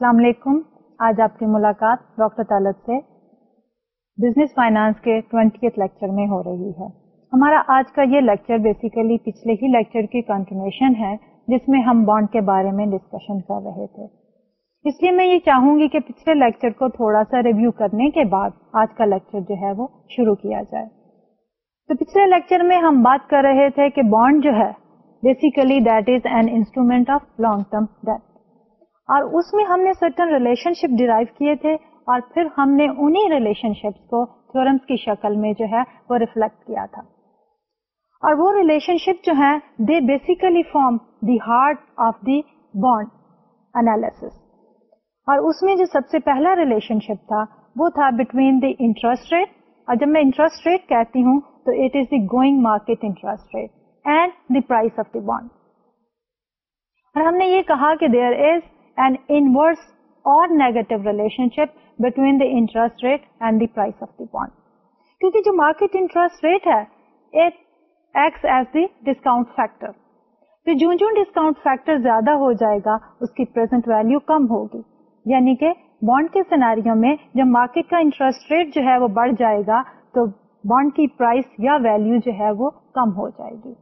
السلام علیکم۔ آج آپ کی ملاقات ڈاکٹر طالب سے بزنس فائنانس کے ٹوینٹی لیکچر میں ہو رہی ہے۔ ہمارا آج کا یہ لیکچر بیسیکلی پچھلے ہی لیکچر کی کنٹینیوشن ہے، جس میں ہم بانڈ کے بارے میں ڈسکشن کر رہے تھے۔ اس لیے میں یہ چاہوں گی کہ پچھلے لیکچر کو تھوڑا سا ریویو کرنے کے بعد آج کا لیکچر جو ہے وہ شروع کیا جائے۔ تو پچھلے لیکچر میں ہم بات کر رہے تھے کہ بانڈ جو ہے basically that is an instrument of long term debt اور اس میں ہم نے سرٹن ریلیشن شپ ڈیرائیو کیے تھے اور پھر ہم نے انہیں ریلیشن شپس کو تھورمس کی شکل میں جو ہے وہ ریفلیکٹ کیا تھا۔ اور وہ ریلیشن شپ جو ہے they basically form the heart of the bond analysis اور اس میں جو سب سے پہلا ریلیشن شپ تھا، وہ تھا بٹوین دی انٹرسٹ ریٹ اور جب میں انٹرسٹ ریٹ کہتی ہوں، تو it is the going market interest rate and the price of the bond اور ہم نے یہ کہا کہ دیر از این انورس اور negative relationship between the interest rate and the price of the bond کیونکہ جو مارکیٹ انٹرسٹ ریٹ ہے it acts as the discount factor تو جو جو ڈسکاؤنٹ فیکٹر زیادہ ہو جائے گا، اس کی پرزینٹ ویلو کم ہوگی۔ یعنی کہ بانڈ کے سیناریوں میں جب مارکیٹ کا انٹرسٹ ریٹ جو ہے وہ بڑھ جائے گا، تو بانڈ کی پرائس یا ویلو جو ہے وہ کم ہو جائے گی۔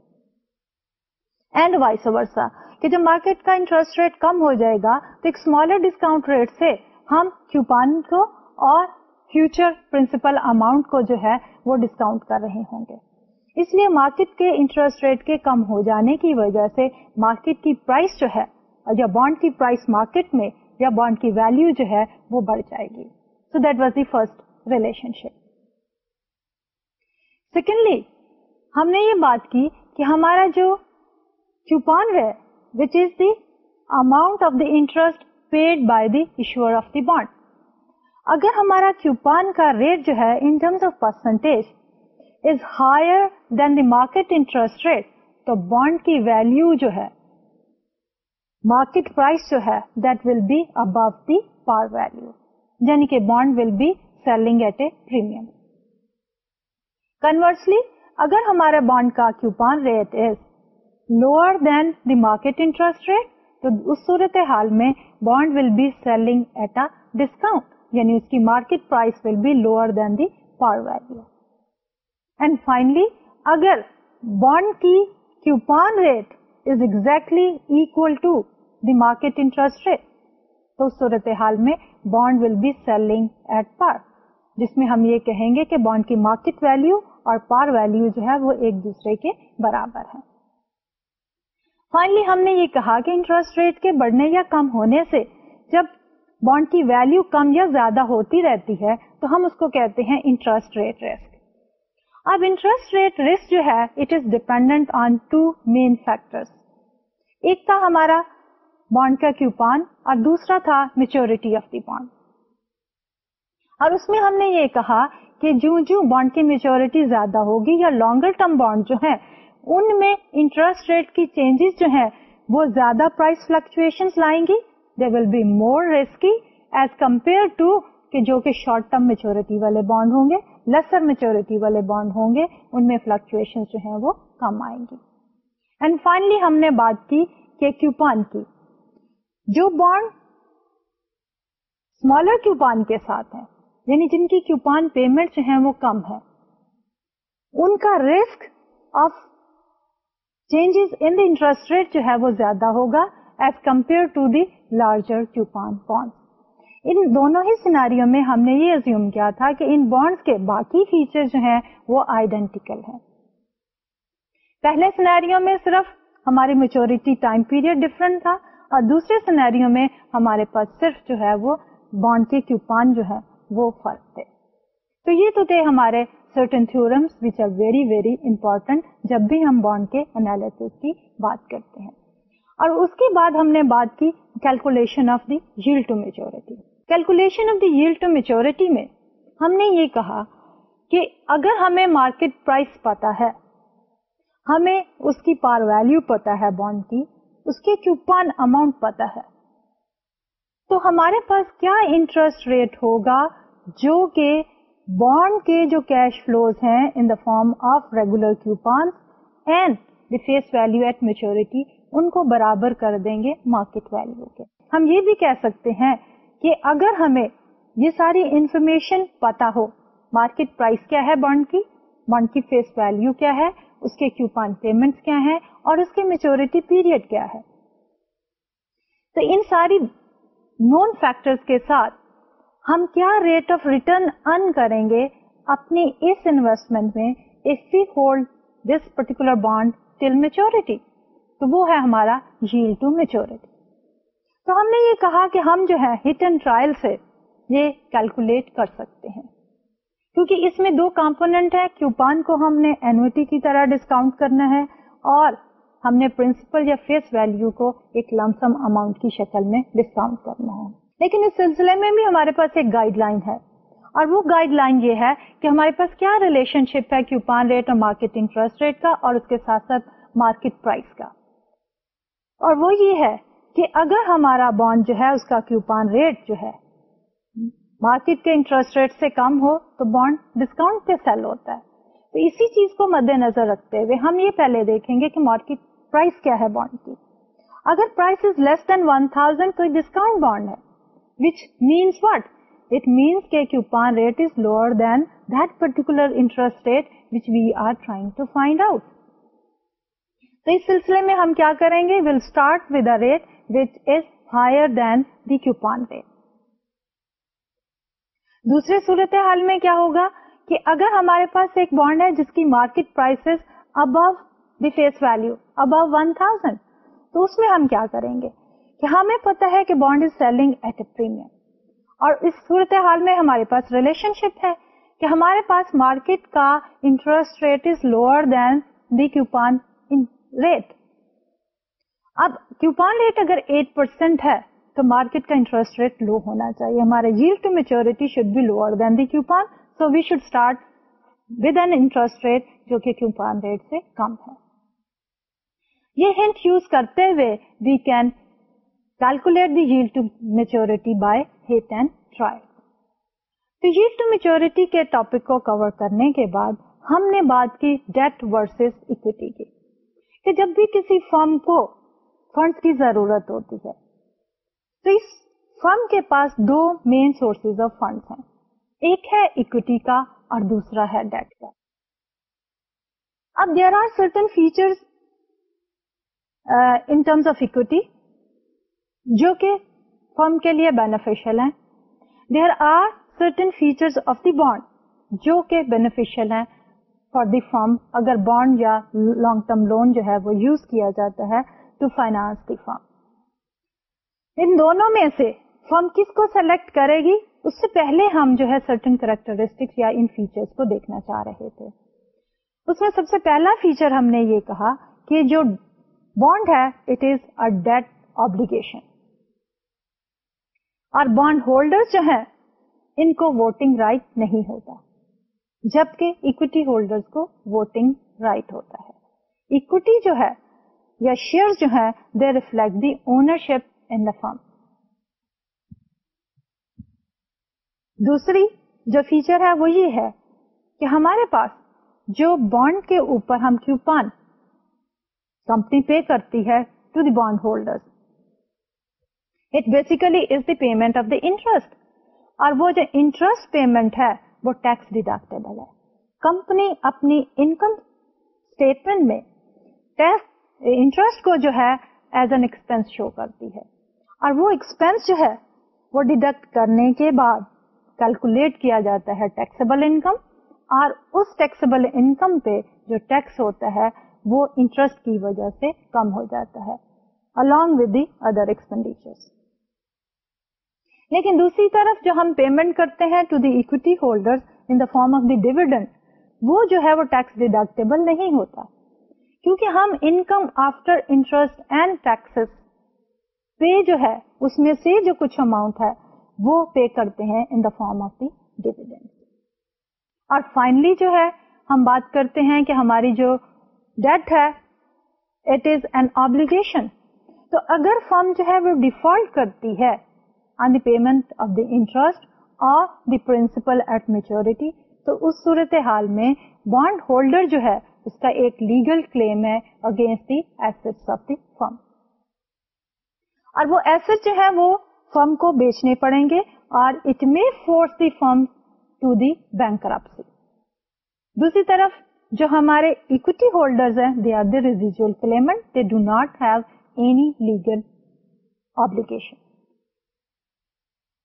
اینڈ وائس ورسا کہ جب مارکیٹ کا انٹرسٹ ریٹ کم ہو جائے گا تو ایک اسمالر ڈسکاؤنٹ ریٹ سے ہم کیوپان کو اور فیوچر پرنسپل اماؤنٹ کو جو ہے وہ ڈسکاؤنٹ کر رہے ہوں گے۔ اس لیے مارکیٹ کے انٹرسٹ ریٹ کے کم ہو جانے کی وجہ سے مارکیٹ کی پرائس جو ہے یا بانڈ کی پرائس مارکیٹ میں یا بانڈ کی ویلو جو ہے وہ بڑھ جائے گی۔ So that was the first relationship secondly ہم نے یہ بات کی کہ ہمارا جو کیوپان ہے which is the amount of the interest paid by the issuer of the bond اگر ہمارا کیوپان کا ریٹ جو ہے in terms of percentage is higher than the market interest rate تو بانڈ کی ویلو جو ہے مارکیٹ پرائس جو ہے that will be above the par value یعنی کہ bond will be selling at a premium conversely اگر ہمارے بانڈ کا coupon rate is lower than the market interest rate تو اس صورت حال میں bond will be selling at a discount یعنی اس کی market price will be lower than the par value and finally اگر بانڈ کی coupon rate is exactly equal to the market interest rate تو اس صورت حال میں bond will be selling at par جس میں ہم یہ کہیں گے کہ بانڈ کی مارکیٹ ویلو اور پار ویلو جو ہے وہ ایک دوسرے کے برابر ہے فائنلی ہم نے یہ کہا کہ انٹرسٹ ریٹ کے بڑھنے یا کم ہونے سے جب بانڈ کی ویلو کم یا زیادہ ہوتی رہتی ہے، تو ہم اس کو کہتے ہیں انٹرسٹ ریٹ رسک اب انٹرسٹ ریٹ رسک جو ہے it is dependent on two main factor ایک تھا ہمارا بانڈ کا کیوپان اور دوسرا تھا میچورٹی آف دی بانڈ اور اس میں ہم نے یہ کہا کہ جو جو بانڈ کی میچورٹی زیادہ ہوگی یا لانگر ٹرم بانڈ جو ہے ان میں انٹرسٹ ریٹ کی چینجز جو ہے وہ زیادہ پرائز فلکچویشن لائیں گی. They will be more risky as compare to کہ جو کہ شارٹ ٹرم میچورٹی والے بانڈ ہوں گے لیسر میچورٹی والے بانڈ ہوں گے، ان میں فلکچویشن جو ہیں وہ کم آئیں گی. اینڈ فائنلی ہم نے بات کی کہ کیوپان کی. جو بانڈ اسمالر کیوپان کے ساتھ ہیں یعنی جن کی کیوپان پیمنٹ جو ہیں وہ کم ہے ان کا risk of changes in the interest rate جو ہے وہ زیادہ ہوگا as compare to the larger coupon bond ان دونوں ہی سیناریوں میں ہم نے یہ ازیوم کیا تھا کہ ان بانڈس کے باقی فیچر جو ہیں وہ آئیڈینٹیکل ہیں۔ پہلے سیناریوں میں صرف ہماری میچورٹی ٹائم پیریڈ ڈفرنٹ تھا اور دوسرے سیناریوں میں ہمارے پاس صرف جو ہے وہ بانڈ کے کیوپان جو ہے وہ فرق تھے۔ تو یہ تو تھے ہمارے certain theorems which are very very important جب بھی ہم بانڈ کے انالیس کی بات کرتے ہیں۔ اور اس کے بعد ہم نے بات کی calculation of the yield to maturity calculation of the yield to maturity میں ہم نے یہ کہا کہ اگر ہمیں مارکیٹ پرائس پتا ہے، ہمیں اس کی پار ویلو پتا ہے بانڈ کی، اس کے کیوپان اماؤنٹ پتا ہے، تو ہمارے پاس کیا انٹرسٹ ریٹ ہوگا جو کہ بانڈ کے جو کیش فلوز ہیں in the form of regular coupon and the face value at maturity ان کو برابر کر دیں گے مارکیٹ ویلو کے۔ ہم یہ بھی کہہ سکتے ہیں کہ اگر ہمیں یہ ساری انفارمیشن پتا ہو مارکیٹ پرائس کیا ہے بانڈ کی؟ بانڈ کی فیس ویلو کیا ہے؟ اس کے کیوپان پیمنٹ کیا ہے اور اس کی میچورٹی پیریڈ کیا ہے؟ تو ان ساری نون فیکٹر کے ساتھ ہم کیا ریٹ آف ریٹرن ارن کریں گے اپنی اس انویسٹمنٹ میں if we hold this particular bond till maturity تو وہ ہے ہمارا جیل ٹو میچورٹی تو ہم نے یہ کہا کہ ہم جو ہے ہٹ اینڈ ٹرائل سے یہ کیلکولیٹ کر سکتے ہیں۔ کیونکہ اس میں دو کمپونیٹ ہے کیوپان کو ہم نے اینوٹی کی طرح ڈسکاؤنٹ کرنا ہے اور ہم نے پرنسپل یا فیس ویلو کو ایک لمسم اماؤنٹ کی شکل میں ڈسکاؤنٹ کرنا ہے۔ لیکن اس سلسلے میں بھی ہمارے پاس ایک گائیڈ لائن ہے۔ اور وہ گائیڈ لائن یہ ہے کہ ہمارے پاس کیا ریلیشن شپ ہے کیوپان ریٹ اور مارکیٹ انٹرسٹ ریٹ کا اور اس کے ساتھ ساتھ مارکیٹ پرائس کا۔ اور وہ یہ ہے کہ اگر ہمارا بانڈ جو ہے اس کا کیوپان ریٹ جو ہے مارکیٹ کے انٹرسٹ ریٹ سے کم ہو تو بانڈ ڈسکاؤنٹ پہ سیل ہوتا ہے۔ تو اسی چیز کو مد نظر رکھتے ہوئے ہم یہ پہلے دیکھیں گے کہ مارکیٹ پرائس کیا ہے بانڈ کی۔ اگر price is less than one thousand تو ڈسکاؤنٹ بانڈ ہے۔ Which means what it means کے coupon rate is lower than that particular interest rate which we are trying to find out تو اس سلسلے میں ہم کیا کریں گے؟ Will start with a rate which is higher than the coupon rate دوسرے صورت حال میں کیا ہوگا؟ کہ اگر ہمارے پاس ایک بانڈ ہے جس کی market prices above the face value above one thousand تو اس میں ہم کیا کریں گے؟ کہ ہمیں پتا ہے کہ bond is selling at a premium. اور اس صورت حال میں ہمارے پاس ریلیشن شپ ہے کہ ہمارے پاس مارکیٹ کا interest rate is lower than the coupon rate. اب کیوپان ریٹ اگر ایٹ پرسینٹ ہے تو مارکیٹ کا انٹرسٹ ریٹ لو ہونا چاہیے۔ ہمارے jail to maturity should be lower than the coupon so we should start with an interest rate جو کہ کیوپان ریٹ سے کم ہے۔ یہ ہنٹ یوز کرتے ہوئے we can calculate the jail to maturity by hit and try تو جیل to maturity کے ٹاپک کو کور کرنے کے بعد ہم نے بات کی ڈیٹ ورسز اکوٹی کی کہ جب بھی کسی فرم کو فنڈس کی ضرورت ہوتی ہے، تو اس فرم کے پاس دو مین سورسز آف فنڈ ہیں۔ ایک ہے اکوٹی کا اور دوسرا ہے ڈیٹ کا۔ اب there are certain feature in terms of equity جو کہ فرم کے لیے بینیفیشل ہیں. There are certain feature of the bond جو کہ بینیفیشل ہیں فار دی فرم اگر بانڈ یا لانگ ٹرم لون جو ہے وہ یوز کیا جاتا ہے ٹو فائنانس دی فرم ان دونوں میں سے فرم کس کو سلیکٹ کرے گی؟ اس سے پہلے ہم جو ہے سرٹن کریکٹرسٹک یا ان فیچرس کو دیکھنا چاہ رہے تھے. اس میں سب سے پہلا فیچر ہم نے یہ کہا کہ جو بانڈ ہے it is a debt obligation اور بانڈ ہولڈر جو ہے، ان کو ووٹنگ رائٹ نہیں ہوتا۔ جبکہ اکوٹی ہولڈر کو ووٹنگ رائٹ ہوتا ہے۔ اکوٹی جو ہے یا شیئر جو ہے they reflect the ownership form دوسری جو فیچر ہے، وہ یہ ہے کہ ہمارے پاس جو بانڈ کے اوپر ہم کیوپان کمپنی پے کرتی ہے to the bond holder it basically is the payment of the interest اور وہ جو انٹرسٹ پیمنٹ ہے، وہ ٹیکس ڈیڈکٹیبل ہے. کمپنی اپنی انکم اسٹیٹمنٹ میں انٹرسٹ کو جو ہے ایز این ایکسپینس شو کرتی ہے. اور وہ ایکسپینس جو ہے، وہ ڈیڈکٹ کرنے کے بعد کیلکولیٹ کیا جاتا ہے ٹیکسیبل انکم اور اس ٹیکسیبل انکم پہ جو ٹیکس ہوتا ہے، وہ انٹرسٹ کی وجہ سے کم ہو جاتا ہے، along with the other expenditure لیکن دوسری طرف جو ہم پیمنٹ کرتے ہیں to the equity holder in the form of the dividend وہ جو ہے وہ ٹیکس ڈیڈکٹیبل نہیں ہوتا. کیونکہ ہم income after interest and taxes pay جو ہے اس میں سے جو کچھ اماؤنٹ ہے وہ پے کرتے ہیں in the form of the dividend اور فائنلی جو ہے ہم بات کرتے ہیں کہ ہماری جو ڈیٹ ہے اٹ از این آبلیگیشن تو اگر فرم جو ہے وہ ڈیفالٹ کرتی ہے on the payment of the interest اور دی پرنسپل ایٹ میچورٹی تو اس صورت حال میں بانڈ ہولڈر جو ہے، اس کا ایک لیگل کلیم ہے against the asset of the firm اور وہ ایسٹ جو ہے، وہ فرم کو بیچنے پڑیں گے اور it may force the firm to the bank دوسری طرف، جو ہمارے اکوٹی ہولڈر ہیں they are the residual claimant they do not have any legal obligation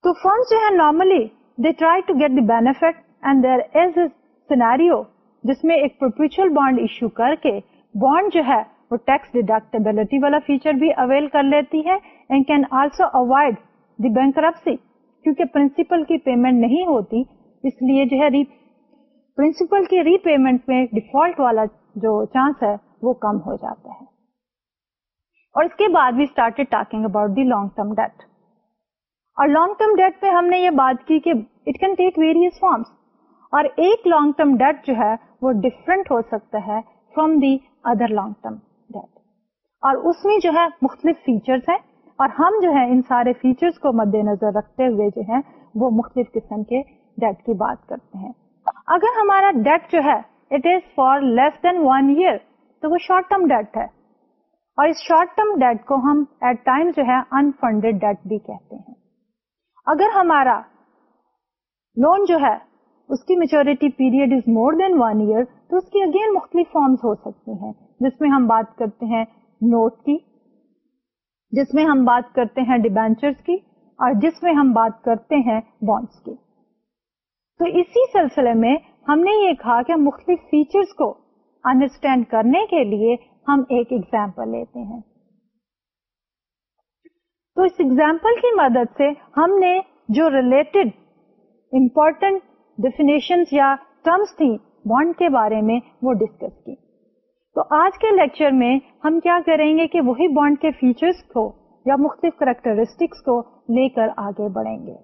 تو فرم جو ہے normally they try to get the benefit and there is a scenario جس میں ایک پروپیچل بانڈ ایشو کر کے بانڈ جو ہے وہ ٹیکس ڈیڈکٹیبلٹی والا فیچر بھی اویل کر لیتی ہے and can also avoid the bank کیونکہ پرنسپل کی پیمنٹ نہیں ہوتی اس لیے جو ہے پرنسپل کی ری پیمنٹ میں ڈیفالٹ والا جو چانس ہے وہ کم ہو جاتا ہے اور اس کے بعد بھی start talking about the long term debt اور لانگ ٹرم ڈیٹ پہ ہم نے یہ بات کی کہ it can take various forms اور ایک لانگ ٹرم ڈیٹ جو ہے وہ ڈفرنٹ ہو سکتا ہے from the other long term debt اور اس میں جو ہے مختلف فیچرز ہیں اور ہم جو ہے ان سارے فیچرز کو مد نظر رکھتے ہوئے جو ہے وہ مختلف قسم کے ڈیٹ کی بات کرتے ہیں. اگر ہمارا ڈیٹ جو ہے it is for less than one year تو وہ شارٹ ٹرم ڈیٹ ہے. اور اس شارٹ ٹرم ڈیٹ کو ہم ایٹ ٹائم جو ہے انفنڈیڈ ڈیٹ بھی کہتے ہیں. اگر ہمارا لون جو ہے، اس کی maturity period is more than one year تو اس کی اگین مختلف فارمز ہو سکتے ہیں۔ جس میں ہم بات کرتے ہیں نوٹ کی، جس میں ہم بات کرتے ہیں ڈیبینچر کی، اور جس میں ہم بات کرتے ہیں بانڈس کی۔ تو اسی سلسلے میں ہم نے یہ کہا کہ مختلف فیچرز کو انڈرسٹینڈ کرنے کے لیے ہم ایک ایگزامپل لیتے ہیں۔ تو اس ایگزامپل کی مدد سے ہم نے جو ریلیٹڈ امپورٹنٹ ڈیفینیشن یا ٹرمس تھی بانڈ کے بارے میں وہ ڈسکس کی۔ تو آج کے لیکچر میں ہم کیا کریں گے کہ وہی بانڈ کے فیچرس کو یا مختلف کریکٹرسٹکس کو لے کر آگے بڑھیں گے۔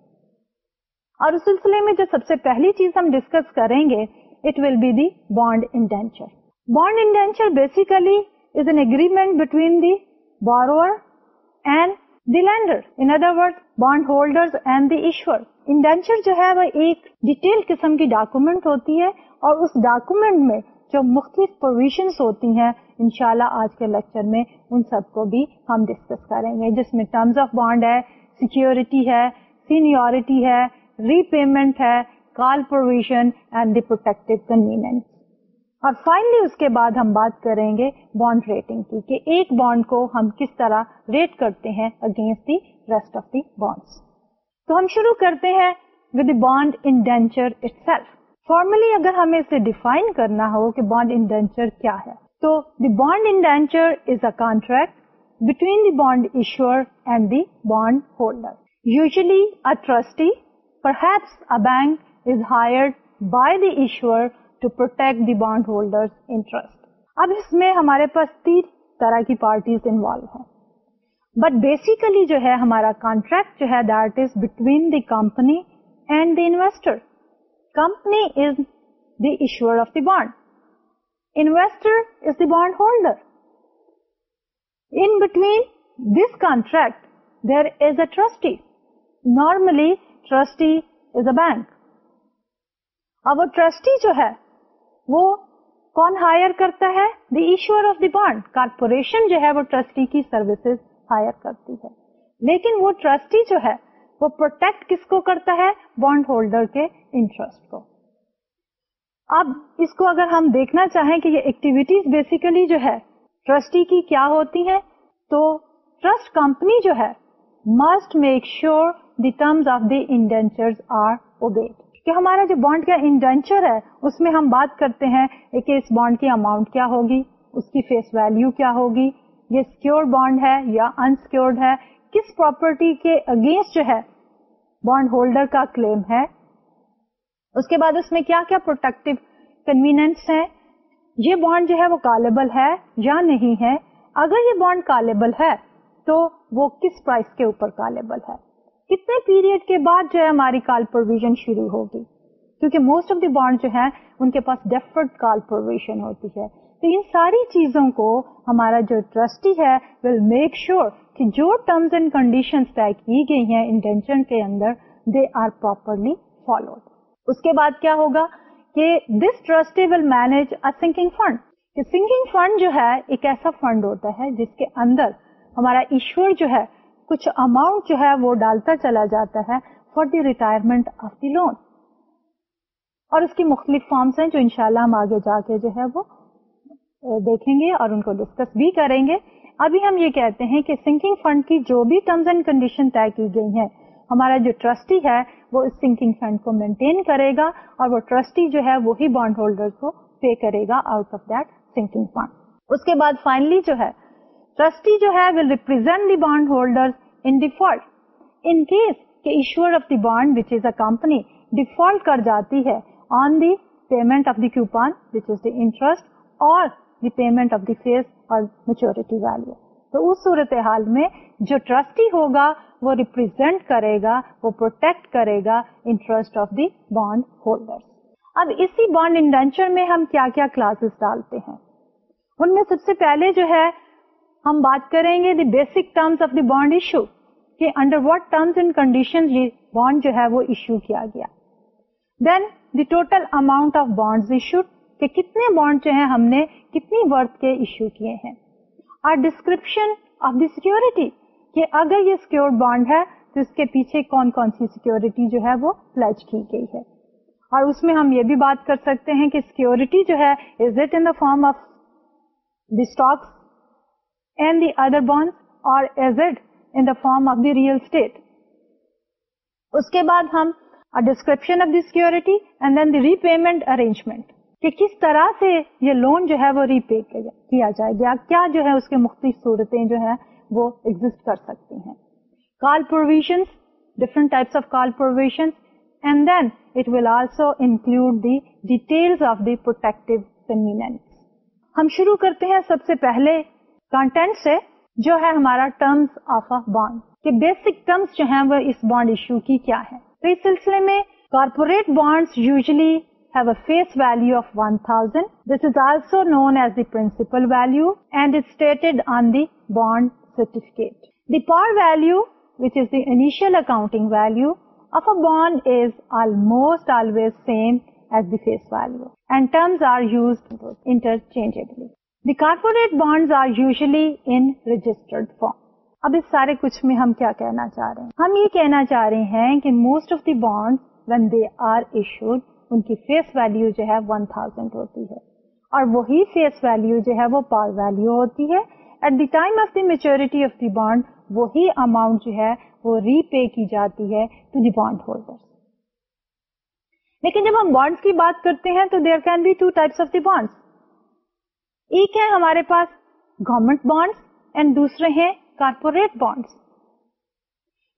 اور اس سلسلے میں جو سب سے پہلی چیز ہم ڈسکس کریں گے it will be the bond indenture bond indenture basically is an agreement between the borrower and the lender in other word bond holder and the issuer indenture جو ہے وہ ایک ڈیٹیل قسم کی ڈاکومنٹ ہوتی ہے اور اس ڈاکومنٹ میں جو مختلف پروویژنس ہوتی ہیں، انشاءاللہ آج کے لیکچر میں ان سب کو بھی ہم ڈسکس کریں گے، جس میں ٹرمز آف بانڈ ہے سیکورٹی ہے سینیورٹی ہے ری پیمنٹ ہے call provision and the protective covenants اور فائنلی اس کے بعد ہم بات کریں گے بانڈ ریٹنگ کی کہ ایک بانڈ کو ہم کس طرح ریٹ کرتے ہیں against the rest of the bonds تو ہم شروع کرتے ہیں with bond indenture itself formally اگر ہمیں اسے ڈیفائن کرنا ہو کہ بانڈ انڈینچر کیا ہے، تو the bond indenture is a contract between the bond issuer and the bond holder usually a trustee perhaps a bank is hired by the issuer to protect the bond holder interest اب اس میں ہمارے پاس تین طرح کی parties involve ہیں but basically جو ہے ہمارا کانٹریکٹ جو ہے that is between the company and the investor company is the issuer of the bond. Investor is the bond holder. In between this contract, there is a trustee. Normally, trustee is a bank. اب وہ trustee جو ہے وہ کون hire کرتا ہے? The issuer of the bond corporation جو ہے وہ ٹرسٹی کی سروسز ہائر کرتی ہے. لیکن وہ ٹرسٹی جو ہے وہ پروٹیکٹ کس کو کرتا ہے؟ بانڈ ہولڈر کے انٹرسٹ کو. اب اس کو اگر ہم دیکھنا چاہیں کہ یہ ایکٹیویٹیز بیسیکلی جو ہے ٹرسٹی کی کیا ہوتی ہیں؟ تو ٹرسٹ کمپنی جو ہے must make sure the terms of the indenture are obeyed کہ ہمارا جو بانڈ کا انڈینچر ہے، اس میں ہم بات کرتے ہیں کہ اس بانڈ کی اماؤنٹ کیا ہوگی، اس کی فیس ویلو کیا ہوگی، یہ سیکور بانڈ ہے یا انسکیورڈ ہے، کس پراپرٹی کے اگینسٹ جو ہے بانڈ ہولڈر کا کلیم ہے، اس کے بعد اس میں کیا کیا پروٹیکٹو کنوینئنس ہے یہ بانڈ جو ہے وہ کالبل ہے یا نہیں ہے، اگر یہ بانڈ کالبل ہے، تو وہ کس پرائز کے اوپر کالبل ہے؟ کتنے پیریڈ کے بعد جو ہے ہماری کال پروویژن شروع ہوگی؟ کیونکہ موسٹ آف دی بانڈ جو ہے ان کے پاس ڈیفرڈ کال پروویژن ہوتی ہے۔ تو ان ساری چیزوں کو ہمارا جو ٹرسٹی ہے ول میک شیور کہ جو ٹرمز اینڈ کنڈیشن طے کی گئی ہیں انٹینشن کے اندر دے آر پراپرلی فالوڈ اس کے بعد کیا ہوگا کہ this trustee will manage a sinking fund کہ سنکنگ فنڈ جو ہے ایک ایسا فنڈ ہوتا ہے جس کے اندر ہمارا ایشور جو ہے کچھ اماؤنٹ جو ہے وہ ڈالتا چلا جاتا ہے for the retirement of the loan اور اس کی مختلف فارمس ہیں جو انشاءاللہ ہم آگے جا کے جو ہے وہ دیکھیں گے اور ان کو ڈسکس بھی کریں گے. ابھی ہم یہ کہتے ہیں کہ سنکنگ فنڈ کی جو بھی ٹرمز اینڈ کنڈیشن طے کی گئی ہیں، ہمارا جو ٹرسٹی ہے وہ اس سنکنگ فنڈ کو مینٹین کرے گا اور وہ ٹرسٹی جو ہے وہی بانڈ ہولڈر کو پے کرے گا out of that sinking fund اس کے بعد فائنلی جو ہے ٹرسٹی جو ہے will represent the bond holder in default in case کہ issuer of the bond which is a company default کر جاتی ہے on the payment of the coupon which is the interest اور the payment of the face اور maturity value تو اس صورت حال میں جو ٹرسٹی ہوگا وہ ریپرزینٹ کرے گا وہ پروٹیکٹ کرے گا interest of the bond holder اب اسی بانڈ انڈینچر میں ہم کیا کیا کلاسز ڈالتے ہیں ان میں سب سے پہلے جو ہے ہم بات کریں گے the basic terms of the bond issue کہ under what terms and condition یہ بانڈ جو ہے وہ ایشو کیا گیا۔ Then the total amount of bond issued کہ کتنے بانڈ جو ہیں ہم نے کتنی ورتھ کے ایشو کیے ہیں۔ اور ڈسکرپشن آف دی سیکورٹی کہ اگر یہ سیکورڈ بانڈ ہے تو اس کے پیچھے کون کون سی سیکورٹی جو ہے وہ پلج کی گئی ہے۔ اور اس میں ہم یہ بھی بات کر سکتے ہیں کہ سیکورٹی جو ہے is it in the form of the stocks and the other bond or is in the form of the real estate اس کے بعد ہم description of the security and then the repayment arrangement کہ کس طرح سے یہ لون جو ہے وہ ری پے کیا جائے گا کیا جو ہے اس کے مختلف صورتیں جو ہے وہ ایگزٹ کر سکتی ہیں call provision different types of call provision and then it will also include the detail of the protective convenience ہم شروع کرتے ہیں سب سے پہلے کنٹینٹ سے جو ہے ہمارا ٹرمز آف ا بانڈ کہ بیسک ٹرمز جو ہیں وہ اس بانڈ ایشو کی کیا ہے تو اس سلسلے میں corporate bonds usually have a face value of 1000. This is also known as the principal value and is stated on the bond certificate. The par value, which is the initial accounting value of a bond is almost always same as the face value and terms are used interchangeably. The corporate bonds are usually in registered form. اب اس سارے کچھ میں ہم کیا کہنا چاہ رہے ہیں؟ ہم یہ کہنا چاہ رہے ہیں کہ most of the bond when they are issued ان کی فیس ویلو جو ہے ون تھاؤزینڈ ہوتی ہے۔ اور وہی فیس ویلو جو ہے وہ پار ویلو ہوتی ہے۔ At the time of the maturity of the bond وہی اماؤنٹ جو ہے وہ ری پے کی جاتی ہے ٹو دی بانڈ ہولڈر لیکن جب ہم بانڈس کی بات کرتے ہیں تو there can be two types of the bonds ایک ہے ہمارے پاس گورمنٹ بانڈس اینڈ دوسرے ہیں کارپوریٹ بانڈس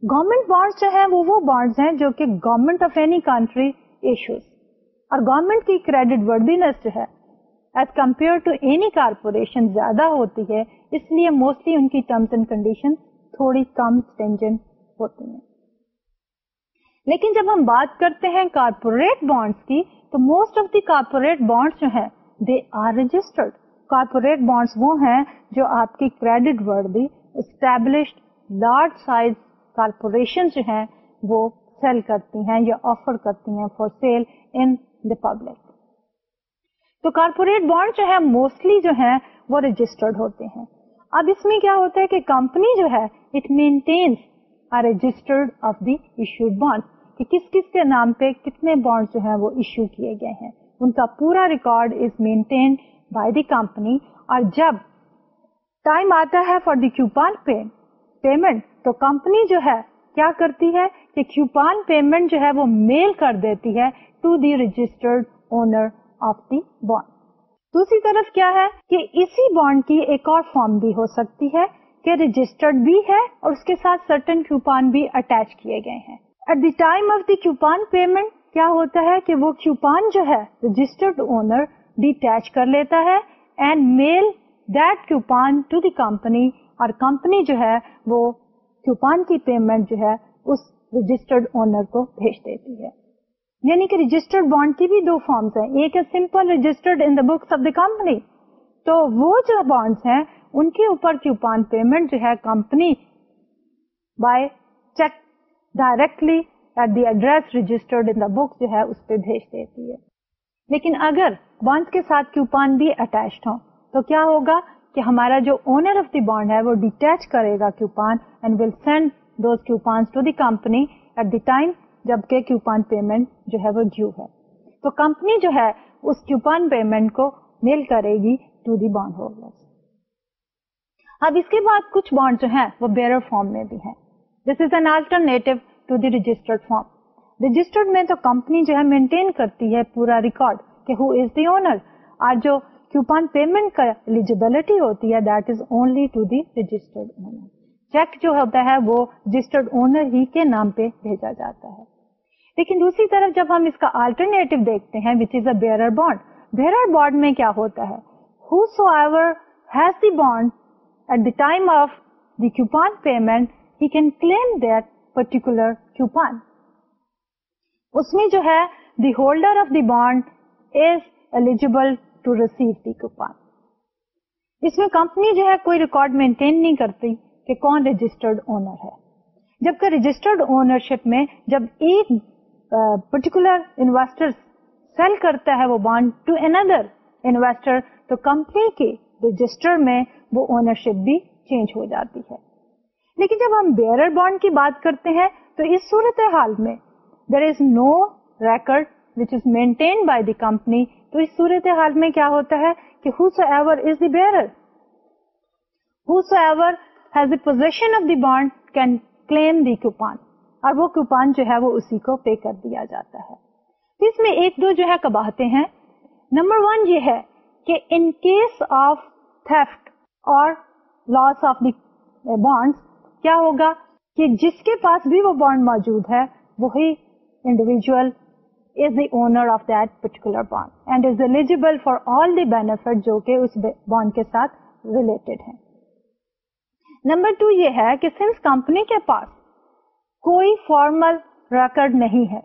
گورمنٹ بانڈس جو ہے وہ بانڈس ہیں جو کہ government of any country issues اور گورنمنٹ کی کریڈٹ وردینس جو ہے as compare to any corporation زیادہ ہوتی ہے، اس لیے موسٹلی ان کی ٹرمس اینڈ کنڈیشن تھوڑی کم اسٹینجنٹ ہوتی ہیں. لیکن جب ہم بات کرتے ہیں کارپوریٹ بانڈس کی، تو most of the corporate bonds جو ہیں they are registered corporate bonds وہ ہیں جو آپ کی کریڈٹ وردی اسٹیبلشڈ لارج سائز کارپوریشن جو ہیں، وہ سیل کرتی ہیں یا آفر کرتی ہیں for sale in the public تو کارپوریٹ بانڈ جو ہے موسٹلی جو ہے وہ رجسٹرڈ ہوتے ہیں. اب اس میں کیا ہوتا ہے کہ کمپنی جو ہے it maintains registered of the issued bond کہ کس کس کے نام پہ کتنے بانڈ جو ہے وہ ایشو کیے گئے ہیں. ان کا پورا record is maintained by the company اور جب ٹائم آتا ہے فار دی کیوپان پیمنٹ تو کمپنی جو ہے، کیا کرتی ہے کہ کیوپان پیمنٹ جو ہے وہ میل کر دیتی ہے to the registered owner of the bond دوسری طرف کیا ہے کہ اسی بانڈ کی ایک اور فارم بھی ہو سکتی ہے کہ رجسٹرڈ بھی ہے اور اس کے ساتھ سرٹن کیوپان بھی اٹیچ کیے گئے ہیں. At the time of the coupon payment کیا ہوتا ہے کہ وہ کیوپان جو ہے رجسٹرڈ اونر ڈیٹیچ کر لیتا ہے and mail that coupon to the company اور کمپنی جو ہے وہ کیوپان کی پیمنٹ جو ہے اس رجسٹرڈ اونر کو بھیج دیتی ہے۔ یعنی کہ رجسٹرڈ بانڈ کی بھی دو فارمس ہیں، ایک ہے simple registered in the books of the company تو وہ جو بانڈس ہیں، ان کے اوپر کیوپان پیمنٹ جو ہے company by cheque directly at the address registered in the book جو ہے اس پہ بھیج دیتی ہے۔ لیکن اگر بانڈ کے ساتھ کیوپان بھی اٹیچڈ ہوں، تو کیا ہوگا کہ ہمارا جو اونر آف دی بانڈ ہے، وہ ڈیٹیچ کرے گا coupon and will send those coupon to the company at the time جبکہ کیوپان پیمنٹ جو ہے وہ ڈیو ہے۔ تو کمپنی جو ہے، اس کیوپان پیمنٹ کو میل کرے گی ٹو دی بانڈ ہولڈر اب اس کے بعد کچھ بانڈ جو ہیں، وہ بیئر فارم میں بھی ہیں۔ This is an alternative to the registered form registered میں تو کمپنی جو ہے مینٹین کرتی ہے پورا ریکارڈ کہ ہو از دی اونر اور جو کیوپان پیمنٹ کا ایلیجیبلٹی ہوتی ہے that is only to the registered owner cheque جو ہوتا ہے، وہ رجسٹرڈ اونر ہی کے نام پہ بھیجا جاتا ہے. لیکن دوسری طرف جب ہم اس کا آلٹرنیٹو دیکھتے ہیں which is a bearer bond bearer bond میں کیا ہوتا ہے? Whosoever has the bond at the time of the coupon payment he can claim that particular coupon اس میں جو ہے the holder of the bond is eligible to receive the coupon اس میں company جو ہے، کوئی ریکارڈ مینٹین نہیں کرتی کہ کون رجسٹرڈ اونر ہے. جبکہ رجسٹرڈ اونرشپ میں جب ایک پرٹیکولر انویسٹر سیل کرتا ہے وہ بانڈ ٹو اندر انویسٹر تو کمپنی کے رجسٹر میں وہ اونرشپ بھی چینج ہو جاتی ہے. لیکن جب ہم بیئر بانڈ کی بات کرتے ہیں، تو اس صورت حال میں there is no record which is maintain by the company تو اس صورت حال میں کیا ہوتا ہے کہ whosoever is the bearer whosoever has a position of the bond can claim the coupon اور وہ کوپان جو ہے وہ اسی کو پے کر دیا جاتا ہے. اس میں ایک دو جو ہے کباہتے ہیں. نمبر ون یہ ہے کہ ان کیس آف تھفٹ اور لاس آف دی بانڈ کیا ہوگا کہ جس کے پاس بھی وہ بانڈ موجود ہے، وہی individual is the owner of that particular bond and is eligible for all the benefit جو کہ اس بانڈ کے ساتھ ریلیٹڈ ہے نمبر ٹو یہ ہے کہ سنس کمپنی کے پاس کوئی فارمل ریکارڈ نہیں ہے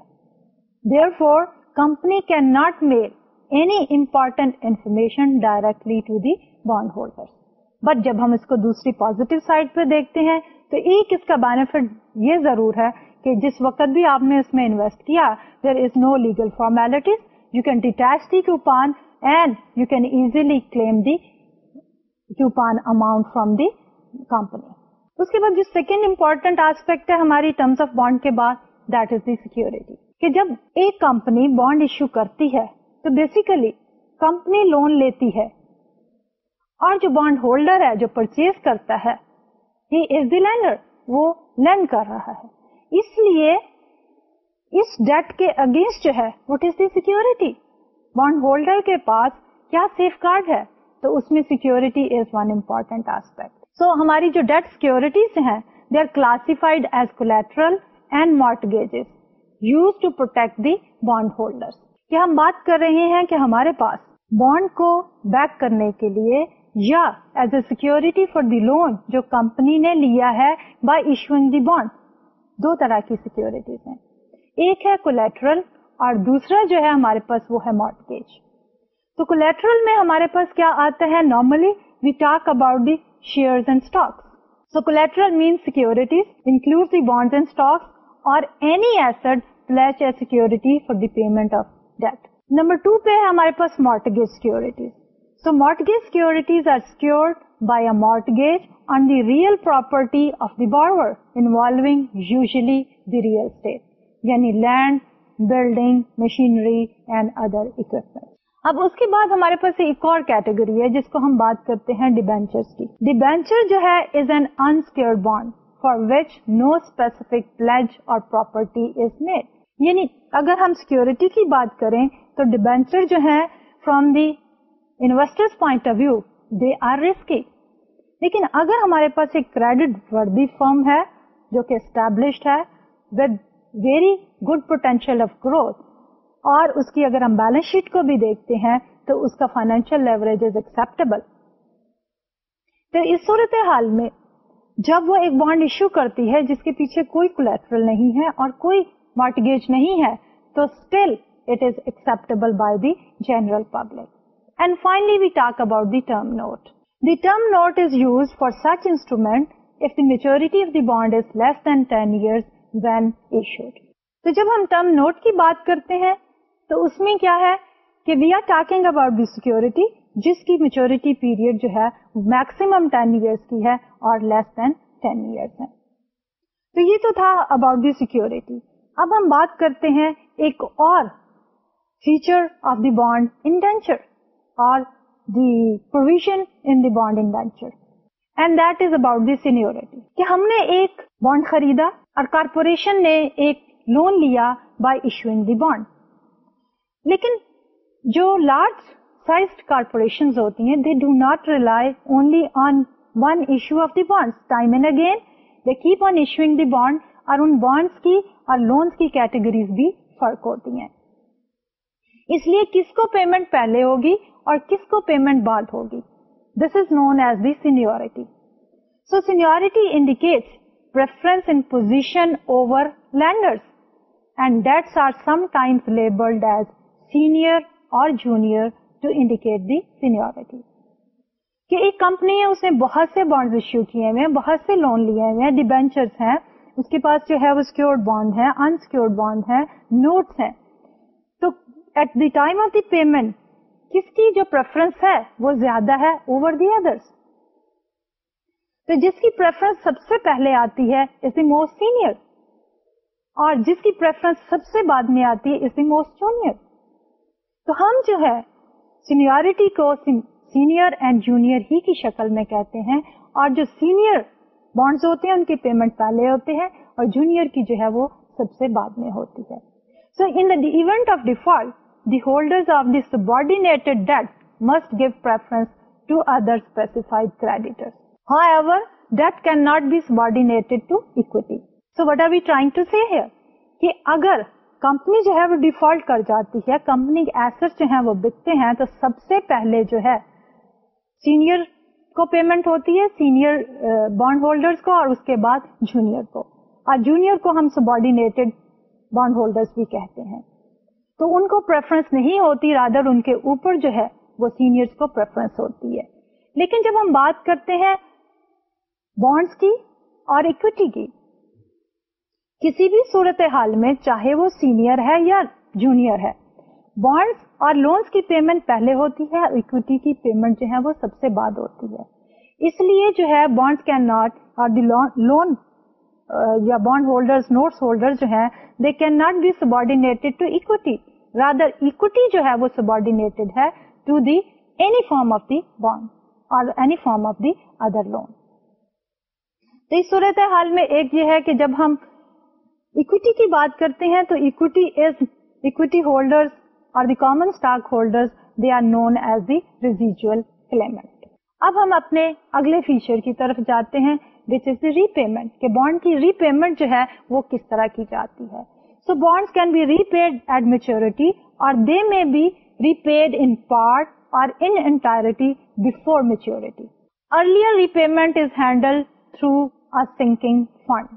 therefore company can not mail any important information directly to the bond holder but جب ہم اس کو دوسری پوزیٹو سائڈ پہ دیکھتے ہیں تو ایک اس کا بینیفٹ یہ ضرور ہے کہ جس وقت بھی آپ نے اس میں انویسٹ کیا there is no legal formalities you can detach the coupon and you can easily claim the coupon amount from the company اس کے بعد جو سیکنڈ امپورٹنٹ آسپیکٹ ہے ہماری ٹرمس آف بانڈ کے بعد دیٹ از دی سیکورٹی کہ جب ایک کمپنی بانڈ ایشو کرتی ہے، تو بیسیکلی کمپنی لون لیتی ہے اور جو بانڈ ہولڈر ہے، جو پرچیز کرتا ہے ہی از دی لینڈر وہ لینڈ کر رہا ہے. اس لیے اس ڈیٹ کے اگینسٹ جو ہے what is the security bond holder کے پاس کیا سیف گارڈ ہے؟ تو اس میں security is one important aspect so ہماری جو ڈیٹ سیکورٹیز ہیں they are classified as collateral and mortgages use to protect the bond holder کیا ہم بات کر رہے ہیں کہ ہمارے پاس بانڈ کو بیک کرنے کے لیے یا as a security for the loan جو کمپنی نے لیا ہے بائی ایشوئنگ دی بانڈ دو طرح کی سیکورٹیز ہیں۔ ایک ہے کولیٹرل اور دوسرا جو ہے ہمارے پاس وہ ہے مارٹیگیج تو کولیٹرل میں ہمارے پاس کیا آتا ہے؟ Normally we talk about the share and stock so collateral means securities include the bond and stock or any asset security for the payment of debt number two پہ ہمارے پاس mortgage securities So mortgage securities are secured by a mortgage on the real property of the borrower involving usually the real estate. یعنی land, building, machinery and other equipment. اب اس کے بعد ہمارے پاس ایک اور کیٹیگری ہے جس کو ہم بات کرتے ہیں ڈیبینچر کی ڈیبینچر جو ہے is an unsecured bond for which no specific pledge اور پراپرٹی از میڈ یعنی اگر ہم سیکورٹی کی بات کریں تو ڈیبینچر جو ہے from the investor point of view they are risky لیکن اگر ہمارے پاس ایک کریڈٹ وردی فرم ہے جو کہ اسٹیبلشڈ ہے with very good potential of growth اور اس کی اگر ہم بیلنس شیٹ کو بھی دیکھتے ہیں تو اس کا فائنینشیل لیوریج از ایکسپٹیبل تو اس صورت حال میں جب وہ ایک بانڈ ایشو کرتی ہے جس کے پیچھے کوئی کولیٹرل نہیں ہے اور کوئی مارٹگیج نہیں ہے، تو still it is acceptable by the general public and finally we talk about the term note the term note is use for such instrument if the maturity of the bond is less than ten year when issued تو جب ہم term note کی بات کرتے ہیں تو اس میں کیا ہے کہ we are talking about the security جس کی میچورٹی پیریڈ جو ہے میکسیمم ٹین ایئرس کی ہے اور لیس دین ٹین ایئرس ہے تو یہ تو تھا اباؤٹ دی سیکورٹی اب ہم بات کرتے ہیں ایک اور feature of the bond indenture or the provision in the bond indenture and that is about the seniority کہ ہم نے ایک بانڈ خریدا اور کارپوریشن نے ایک لون لیا بائی ایشوئنگ دی بانڈ لیکن جو لارج سائز کارپوریشن ہوتی ہیں they do not rely only on one issue of the bond time and again they keep on issuing the bond اور ان بانڈس کی اور لونس کی کیٹیگریز بھی فرق ہوتی ہیں اس لیے کس کو پیمنٹ پہلے ہوگی اور کس کو پیمنٹ بعد ہوگی؟ This is known as the seniority so seniority indicates preference in position over lenders. And debts are sometimes labeled as senior or junior to indicate the seniority. کہ ایک کمپنی ہے، اس نے بہت سے بانڈ ایشو کیے ہوئے ہیں، بہت سے لون لیے ہوئے ہیں ڈیبینچر ہیں، اس کے پاس جو ہے وہ سیکورڈ بانڈ ہے انسیکورڈ بانڈ ہے نوٹس ہیں. تو at the time of the payment کس کی جو پریفرنس ہے وہ زیادہ ہے اوور دی ادرس تو جس کی پریفرنس سب سے پہلے آتی ہے از دی موسٹ سینئر اور جس کی پریفرنس سب سے بعد میں آتی ہے از دی موسٹ جونیئر تو ہم جو ہے سینیورٹی کو سینئر اینڈ جونیئر ہی کی شکل میں کہتے ہیں اور جو سینئر بانڈز ہوتے ہیں ان کی پیمنٹ پہلے ہوتے ہیں اور جونیئر کی جو ہے وہ سب سے بعد میں ہوتی ہے. So in the event of default the holder of the subordinated debt must give preference to other specified creditor However, debt cannot be subordinated to equity. So what are we trying to say here? کہ اگر company جو ہے وہ default کر جاتی ہے company کے asset جو ہیں وہ بکتے ہیں تو سب سے پہلے جو ہے سینئر کو پیمنٹ ہوتی ہے سینئر بانڈ ہولڈر کو اور اس کے بعد جونیئر کو اور جونیئر کو ہم سبارڈینیٹڈ بانڈ ہولڈر بھی کہتے ہیں تو ان کو پریفرنس نہیں ہوتی رادر ان کے اوپر جو ہے وہ سینئر کو پریفرنس ہوتی ہے۔ لیکن جب ہم بات کرتے ہیں بانڈس کی اور اکوٹی کی، کسی بھی صورت حال میں چاہے وہ سینئر ہے یا جونیئر ہے بانڈس اور لونس کی پیمنٹ پہلے ہوتی ہے اکوٹی کی پیمنٹ جو ہے وہ سب سے بعد ہوتی ہے۔ اس لیے جو ہے بانڈس کین ناٹ اور دی لون یا بانڈ ہولڈر نوٹس ہولڈر جو ہے they can not be subordinated to equity rather equity جو ہے وہ سبارڈینیٹڈ ہے to the any form of the bond or any form of the other loan تو اس صورت حال میں ایک یہ ہے کہ جب ہم اکوٹی کی بات کرتے ہیں تو اکوٹی از اکوٹی ہولڈر اور the common stock holder they are known as the residual claimant اب ہم اپنے اگلے فیچر کی طرف جاتے ہیں وچ از ری پیمنٹ کہ بانڈ کی ری پیمنٹ جو ہے وہ کس طرح کی جاتی ہے. So bond can be repaid at maturity or they may be repaid in part or in entirety before maturity earlier repayment is handled through sinking fund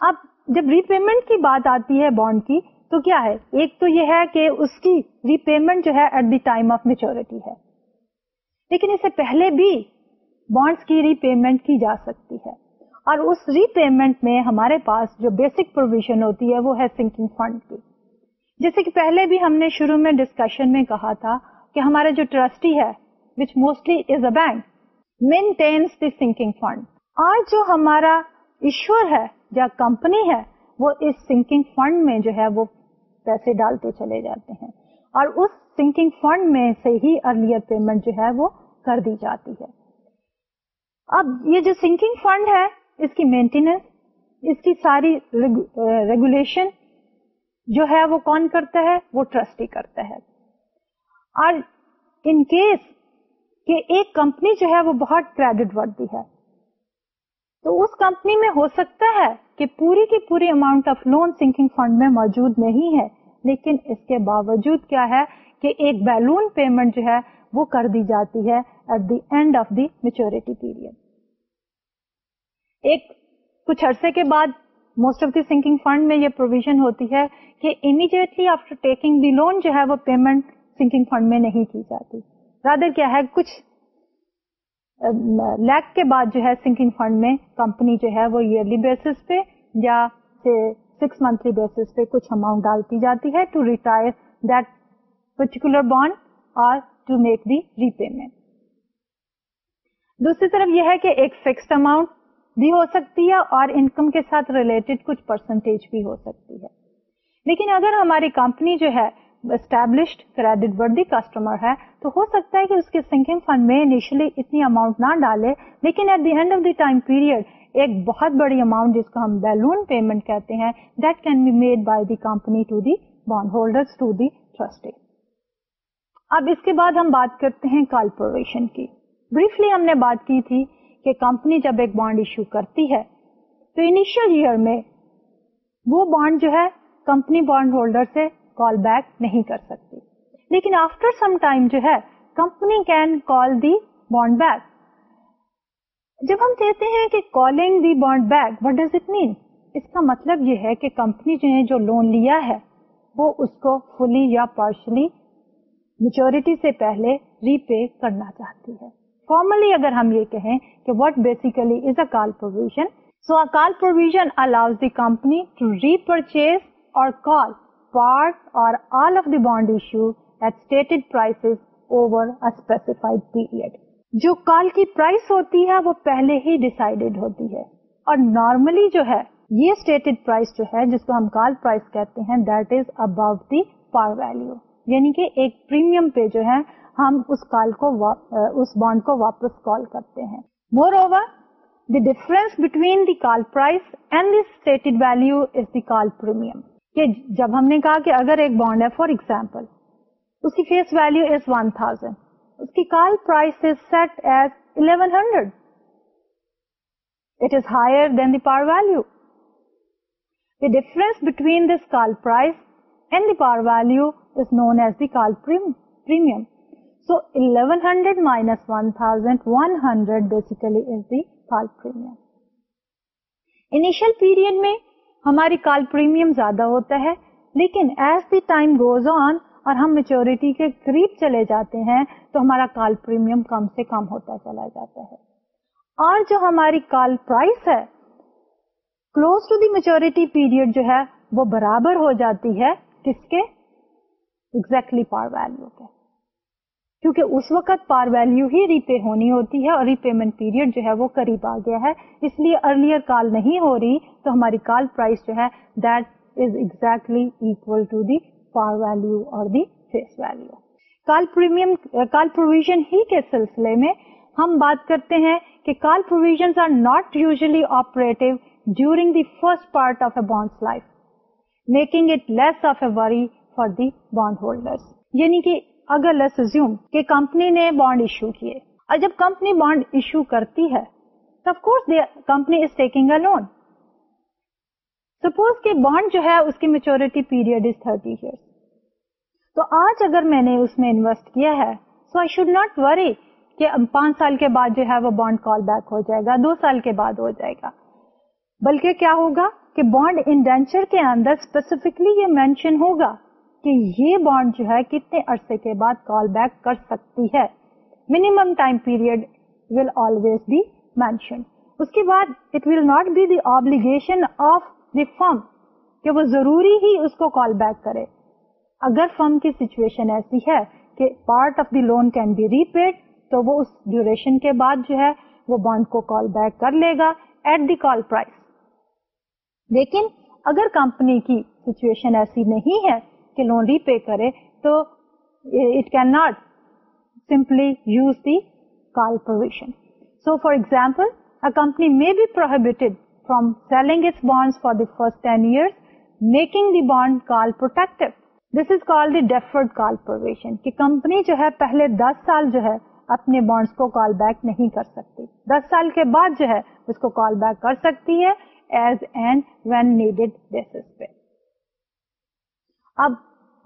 اب جب ری پیمنٹ کی بات آتی ہے بانڈ کی تو کیا ہے؟ ایک تو یہ ہے کہ اس کی ری پیمنٹ جو ہے at the time of maturity ہے. لیکن اس سے پہلے بھی بانڈس کی ری پیمنٹ کی جا سکتی ہے. اور اس ری پیمنٹ میں ہمارے پاس جو بیسک پروویژن ہوتی ہے وہ ہے سنکنگ فنڈ کی۔ جیسے کہ پہلے بھی ہم نے شروع میں ڈسکشن میں کہا تھا کہ ہمارا جو ٹرسٹی ہے which mostly is a bank maintains the sinking fund آج جو ہمارا ایشور ہے یا کمپنی ہے، وہ اس سنکنگ فنڈ میں جو ہے وہ پیسے ڈالتے چلے جاتے ہیں۔ اور اس سنکنگ فنڈ میں سے ہی ارلیئر پیمنٹ جو ہے وہ کر دی جاتی ہے۔ اب یہ جو سنکنگ فنڈ ہے اس کی مینٹیننس، اس کی ساری ریگولیشن جو ہے وہ کون کرتا ہے؟ وہ ٹرسٹی کرتا ہے۔ اور ان کیس کہ ایک کمپنی جو ہے وہ بہت کریڈٹ ورتھی ہے، تو اس کمپنی میں ہو سکتا ہے کہ پوری کی پوری amount of loan sinking fund میں موجود نہیں ہے، لیکن اس کے باوجود کیا ہے کہ ایک بیلون پیمنٹ جو ہے وہ کر دی جاتی ہے at the end of the maturity period ایک کچھ عرصے کے بعد most of the sinking fund میں یہ پروویژن ہوتی ہے کہ immediately after taking the loan جو ہے وہ پیمنٹ سنکنگ فنڈ میں نہیں کی جاتی۔ رادر کیا ہے؟ کچھ لیک کے بعد جو ہے سنکنگ فنڈ میں کمپنی جو ہے وہ ایئرلی بیسس پہ یا سکس منتھلی بیسس پہ کچھ اماؤنٹ ڈالتی جاتی ہے to retire that particular bond or to make the repayment دوسری طرف یہ ہے کہ ایک فکسڈ اماؤنٹ بھی ہو سکتی ہے اور انکم کے ساتھ ریلیٹڈ کچھ پرسنٹیج بھی ہو سکتی ہے۔ لیکن اگر ہماری کمپنی جو ہے اسٹیبلشڈ کریڈٹ وردی کسٹمر ہے، تو ہو سکتا ہے کہ اس کے سنکنگ فنڈ میں انیشلی اتنی اماؤنٹ نہ ڈالے، لیکن at the end of the time period ایک بہت بڑی اماؤنٹ جس کو ہم بیلون پیمنٹ کہتے ہیں that can be made by the company to the bond holder to the trustee اب اس کے بعد ہم بات کرتے ہیں کارپوریشن کی۔ بریفلی ہم نے بات کی تھی کہ کمپنی جب ایک بانڈ ایشو کرتی ہے، تو انیشیل ایئر میں وہ بانڈ جو ہے کمپنی بانڈ ہولڈر سے کال بیک نہیں کر سکتی۔ لیکن آفٹر سم ٹائم جو ہے، company can call the bond back جب ہم کہتے ہیں کہ calling the bond back what does it mean اس کا مطلب یہ ہے کہ کمپنی جو نے جو لون لیا ہے، وہ اس کو فلی یا پارشلی میچورٹی سے پہلے ری پے کرنا چاہتی ہے۔ فارملی اگر ہم یہ کہیں کہ what basically is a call provision so a call provision allows the company to repurchase or call part or all of the bond issue at stated prices over a specified period جو call کی price ہوتی ہے وہ پہلے ہی decided ہوتی ہے اور normally جو ہے یہ اسٹیٹڈ پرائس جو ہے جس کو ہم کال پرائس کہتے ہیں that is Abu the par value یعنی کہ ایک پریمیم پہ جو ہے ہم اس کال کو اس بانڈ کو واپس کال کرتے ہیں۔ Moreover the difference between the call price and the stated value is the call premium کہ جب ہم نے کہا کہ اگر ایک بانڈ ہے فار ایگزامپل اس کی face value is one thousand اس کی call price is set as eleven hundred it is higher than the par value the difference between this call price and the par value is known as the call premium so eleven hundred minus one thousand one hundred basically is the call premium initial period میں ہماری call premium زیادہ ہوتا ہے لیکن as the time goes on اور ہم maturity کے قریب چلے جاتے ہیں تو ہمارا کال پریمیم کم سے کم ہوتا چلا جاتا ہے اور جو ہماری کال پرائس ہے close to the maturity period جو ہے وہ برابر ہو جاتی ہے کس کے ایگزیکٹلی پار ویلو کے کیونکہ اس وقت پار ویلو ہی ری پے ہونی ہوتی ہے اور ری پیمنٹ پیریڈ جو ہے وہ قریب آ گیا ہے۔ اس لیے ارلیئر کال نہیں ہو رہی تو ہماری کال پرائس جو ہے that is exactly equal to the par value اور the face value call premium call provision ہی کے سلسلے میں ہم بات کرتے ہیں کہ call provision are not usually operative during the first part of a bond life making it less of a worry for the bond holder یعنی کہ اگر لیس ازیوم کہ کمپنی نے بانڈ ایشو کیے۔ اور جب کمپنی بانڈ ایشو کرتی ہے، تو of course company is taking a loan suppose کہ بانڈ جو ہے، اس کی maturity period is thirty years تو آج اگر میں نے اس میں انویسٹ کیا ہے سو آئی شوڈ ناٹ وری کہ پانچ سال کے بعد جو ہے وہ بانڈ کال بیک ہو جائے گا، دو سال کے بعد ہو جائے گا۔ بلکہ کیا ہوگا کہ بانڈ انڈینچر کے اندر اسپیسیفکلی یہ مینشن ہوگا۔ کہ یہ بانڈ جو ہے کتنے عرصے کے بعد کال بیک کر سکتی ہے؟ Minimum time period will always be mention اس کے بعد it will not be the obligation of the firm کہ وہ ضروری ہی اس کو کال بیک کرے۔ اگر فرم کی سچویشن ایسی ہے کہ part of the loan can be repaid تو وہ اس ڈیوریشن کے بعد جو ہے وہ بانڈ کو کال بیک کر لے گا ایٹ دی کال پرائز لیکن اگر کمپنی کی سچویشن ایسی نہیں ہے کہ لون ری پے کرے تو it can not simply use the call provision so for example a company may be prohibited from selling its bond for the first ten years making the bond call protective this is call the deferred call provision کہ company جو ہے پہلے دس سال جو ہے، اپنے bonds کو call back نہیں کر سکتی. دس سال کے بعد جو ہے، اس کو کال بیک کر سکتی ہے as and when needed basis پہ. اب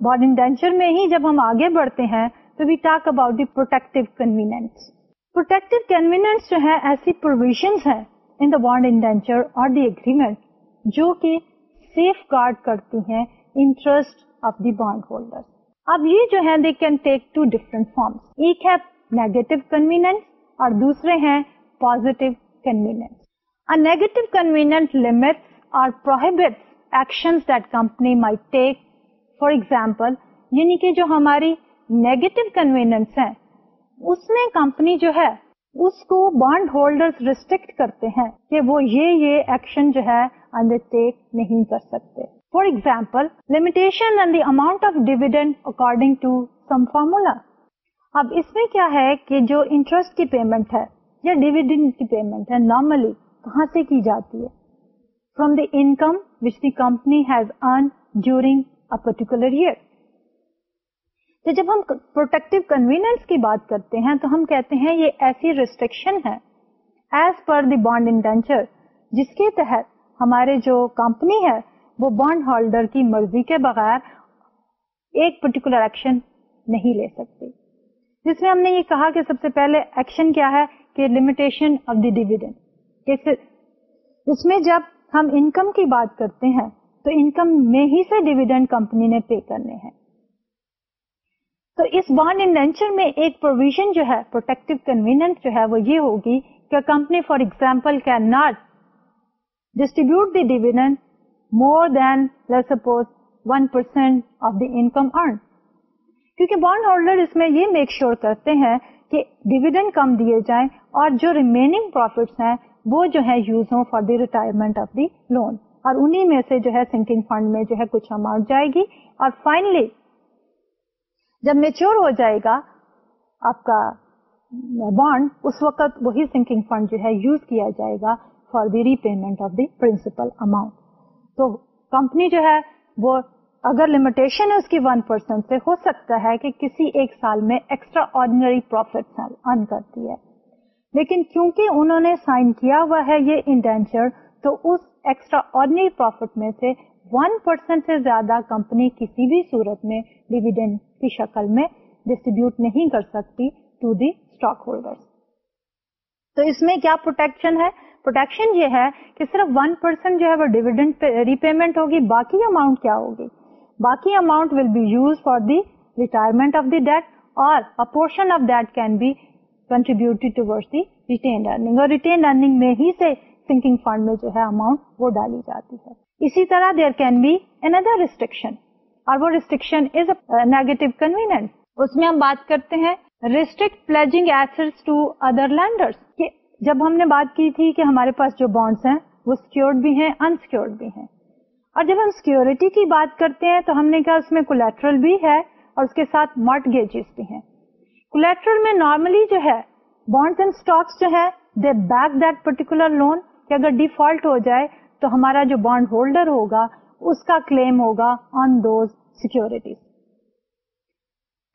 بانڈ انڈینچر میں ہی جب ہم آگے بڑھتے ہیں تو we talk about the protective covenants protective covenants جو ہے ایسی پروویژ ہیں in the bond indenture or the agreement جو کہ سیف گارڈ کرتی ہیں interest of the bond holder اب یہ جو ہے they can take two different form ایک ہے نیگیٹو کنوینئنس اور دوسرے ہیں positive covenants negative covenant limit or prohibit action that company may take for example یعنی کہ جو ہماری نیگیٹو کنوینئنس ہیں، اس میں کمپنی جو ہے، اس کو بانڈ ہولڈر ریسٹرکٹ کرتے ہیں کہ وہ یہ یہ ایکشن جو ہے انڈر ٹیک نہیں کر سکتے. For example limitation and the amount of dividend according to some formula اب اس میں کیا ہے کہ جو انٹرسٹ کی پیمنٹ ہے یا ڈیویڈنڈ کی پیمنٹ ہے نارملی کہاں سے کی جاتی ہے؟ From the income which the company has earn during particular year تو جب ہم پروٹیکٹیو کنوینئنس کی بات کرتے ہیں تو ہم کہتے ہیں یہ ایسی ریسٹرکشن ہے as per the bond indenture جس کے تحت ہمارے جو کمپنی ہے وہ بانڈ ہولڈر کی مرضی کے بغیر ایک پرٹیکولر ایکشن نہیں لے سکتی جس میں ہم نے یہ کہا کہ سب سے پہلے ایکشن کیا ہے کہ لمیٹیشن آف دی ڈیویڈنڈ اس میں جب ہم انکم کی بات کرتے ہیں تو انکم میں ہی سے ڈیویڈنڈ کمپنی نے پے کرنے ہیں۔ تو اس بانڈ انڈینچر میں ایک پروویژن جو ہے پروٹیکٹو کنوینئنس جو ہے، وہ یہ ہوگی کہ company for example can not distribute the dividend more than suppose one percent of the income earn کیونکہ بانڈ ہولڈر اس میں یہ میک شیور کرتے ہیں کہ ڈیویڈنڈ کم دیے جائیں اور جو ریمیننگ پروفیٹس ہیں وہ جو ہے یوز ہوں for the retirement of the loan اور انہیں میں سے جو ہے سنکنگ فنڈ میں جو ہے کچھ اماؤنٹ جائے گی اور فائنلی جب میچور ہو جائے گا آپ کا بانڈ اس وقت وہی سنکنگ فنڈ جو ہے یوز کیا جائے گا for the repayment of the principal amount تو کمپنی جو ہے وہ اگر لمیٹیشن ہے اس کی ون پرسینٹ سے، ہو سکتا ہے کہ کسی ایک سال میں ایکسٹرا آرڈنری پروفیٹ ارن کرتی ہے۔ لیکن کیونکہ انہوں نے سائن کیا ہوا ہے یہ انڈینچر تو اس ایکسٹرا آرڈنری پروفٹ میں سے ون پرسینٹ سے زیادہ کمپنی کسی بھی صورت میں ڈیویڈینڈ کی شکل میں ڈسٹریبیوٹ نہیں کر سکتی ٹو دی اسٹاک ہولڈر تو اس میں کیا پروٹیکشن ہے؟ پروٹیکشن یہ ہے کہ صرف ون پرسینٹ جو ہے وہ ڈیویڈنڈ ری پیمنٹ ہوگی، باقی اماؤنٹ کیا ہوگی؟ باقی amount will be used for the retirement of the debt اور portion of that can be contributed ٹوڈ the retained earning اور ریٹینڈ ارننگ میں ہی سے سنکنگ فنڈ میں جو ہے اماؤنٹ وہ ڈالی جاتی ہے۔ اسی طرح there can be other restriction اور وہ restriction is a negative covenants اس میں ہم بات کرتے ہیں restrict pledging asset to other lender جب ہم نے بات کی تھی کہ ہمارے پاس جو بانڈس ہیں وہ سیکورڈ بھی ہیں انسیکورڈ بھی ہیں۔ اور جب ہم سیکورٹی کی بات کرتے ہیں تو ہم نے کہا اس میں کولیٹرل بھی ہے اور اس کے ساتھ مارٹ گیجز بھی ہیں۔ کولیٹرل میں نارملی جو ہے بانڈس اینڈ اسٹاکس جو ہے they back that particular loan کہ اگر ڈیفالٹ ہو جائے تو ہمارا جو بانڈ ہولڈر ہوگا، اس کا کلیم ہوگا آن دوز سیکورٹیز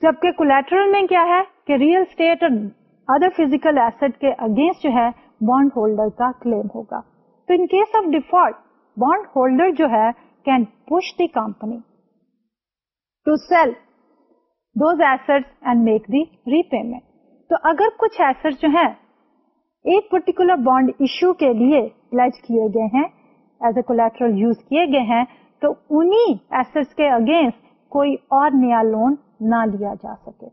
جبکہ کولیٹرل میں کیا ہے کہ ریئل اسٹیٹ اور ادر فزیکل ایسٹ کے اگینسٹ جو ہے بانڈ ہولڈر کا کلیم ہوگا. تو in case of default bond holder جو ہے can push the company to sell those asset and make the repayment تو اگر کچھ ایسٹ جو ہے ایک پرٹیکولر بانڈ ایشو کے لیے پلج کیے گئے ہیں ایز اے کولیٹرل یوز کیے گئے ہیں، تو انہی ایسٹ کے اگینسٹ کوئی اور نیا لون نہ لیا جا سکے.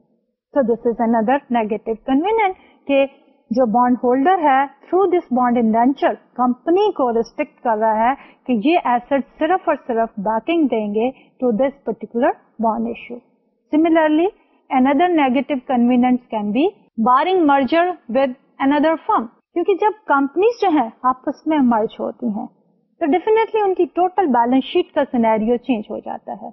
سو this is another negative covenant کہ جو بانڈ ہولڈر ہے through this bond indenture company کو ریسٹرکٹ کر رہا ہے کہ یہ ایسٹ صرف اور صرف بیکنگ دیں گے to this particular bond issue similarly other negative covenant can be barring merger with other firm کیونکہ جب کمپنیز جو ہیں آپس میں مرج ہوتی ہیں، تو ڈیفینیٹلی ان کی ٹوٹل بیلنس شیٹ کا سینیریو چینج ہو جاتا ہے۔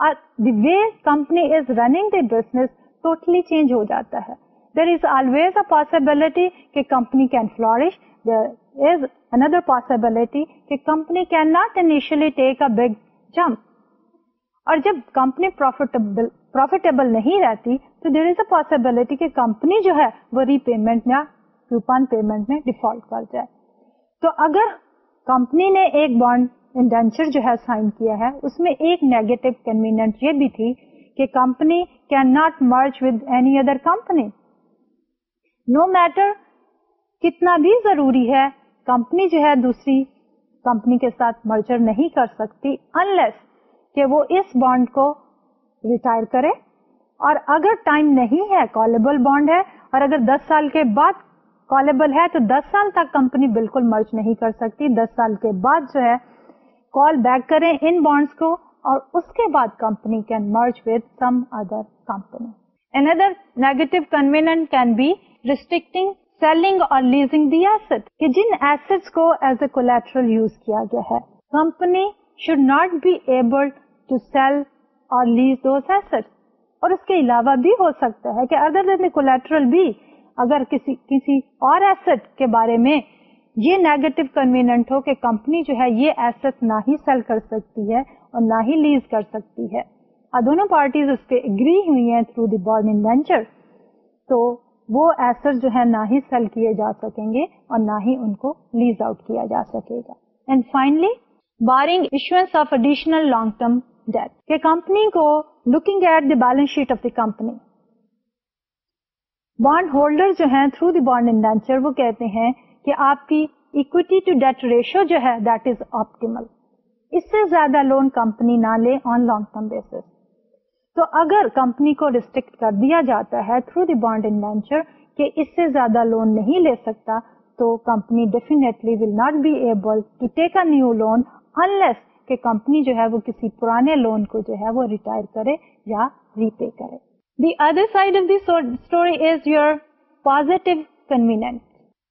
اور the way company is running the business totally change ہو جاتا ہے۔ There is always a possibility کہ company can flourish there is other possibility کہ company can not initially take a big jump اور جب کمپنی پروفیٹیبل پروفیٹیبل نہیں رہتی، تو دیر is a possibility کہ کمپنی جو ہے وہ ری پیمنٹ یا کوپن پیمنٹ میں ڈیفالٹ کر جائے۔ تو اگر کمپنی نے ایک بانڈ انڈینچر جو ہے سائن کیا ہے، اس میں ایک نیگیٹو کنوینئنٹ یہ بھی تھی کہ company can not merge with any other company no matter کتنا بھی ضروری ہے کمپنی جو ہے دوسری کمپنی کے ساتھ مرچر نہیں کر سکتی انلیس کہ وہ اس بانڈ کو ریٹائر کرے۔ اور اگر ٹائم نہیں ہے کالبل بانڈ ہے، اور اگر دس سال کے بعد کالبل ہے تو دس سال تک کمپنی بالکل مرچ نہیں کر سکتی۔ دس سال کے بعد جو ہے کال بیک کریں ان بانڈس کو اور اس کے بعد company can merge with some other company another negative covenant can be restricting selling اور لیزنگ دی ایسٹ کہ جن ایسٹ کو ایز اے کولیٹرل یوز کیا گیا ہے۔ Company should not be able to sell or lease those asset اور اس کے علاوہ بھی ہو سکتا ہے کہ ادر دین کولیٹرل بھی اگر کسی کسی اور ایسٹ کے بارے میں یہ نیگیٹو کنوینئنٹ ہو کہ کمپنی جو ہے یہ ایسٹ نہ ہی سیل کر سکتی ہے اور نہ ہی لیز کر سکتی ہے۔ اور دونوں پارٹیز اس پہ اگری ہوئی ہیں تھرو دی بورڈ انوینچر تو وہ ایسٹ جو ہے نہ ہی سیل کیے جا سکیں گے اور نہ ہی ان کو لیز آؤٹ کیا جا سکے گا۔ And finally barring issuance of additional long term debt کہ کمپنی کو looking at the balance sheet of the company bond holder جو ہیں تھرو دی بانڈ انڈینچر وہ کہتے ہیں کہ آپ کی اکویٹی ٹو ڈیٹ ریشو جو ہے دیٹ از آپٹیمل اس سے زیادہ لون کمپنی نہ لے آن لانگ ٹرم بیسس تو اگر کمپنی کو ریسٹرکٹ کر دیا جاتا ہے تھرو دی بانڈ انڈینچر کہ اس سے زیادہ لون نہیں لے سکتا، تو company definitely will not be able to take a new loan unless کہ کمپنی جو ہے وہ کسی پرانے لون کو جو ہے وہ ریٹائر کرے یا ری پے کرے۔ The other side of the story is your positive covenant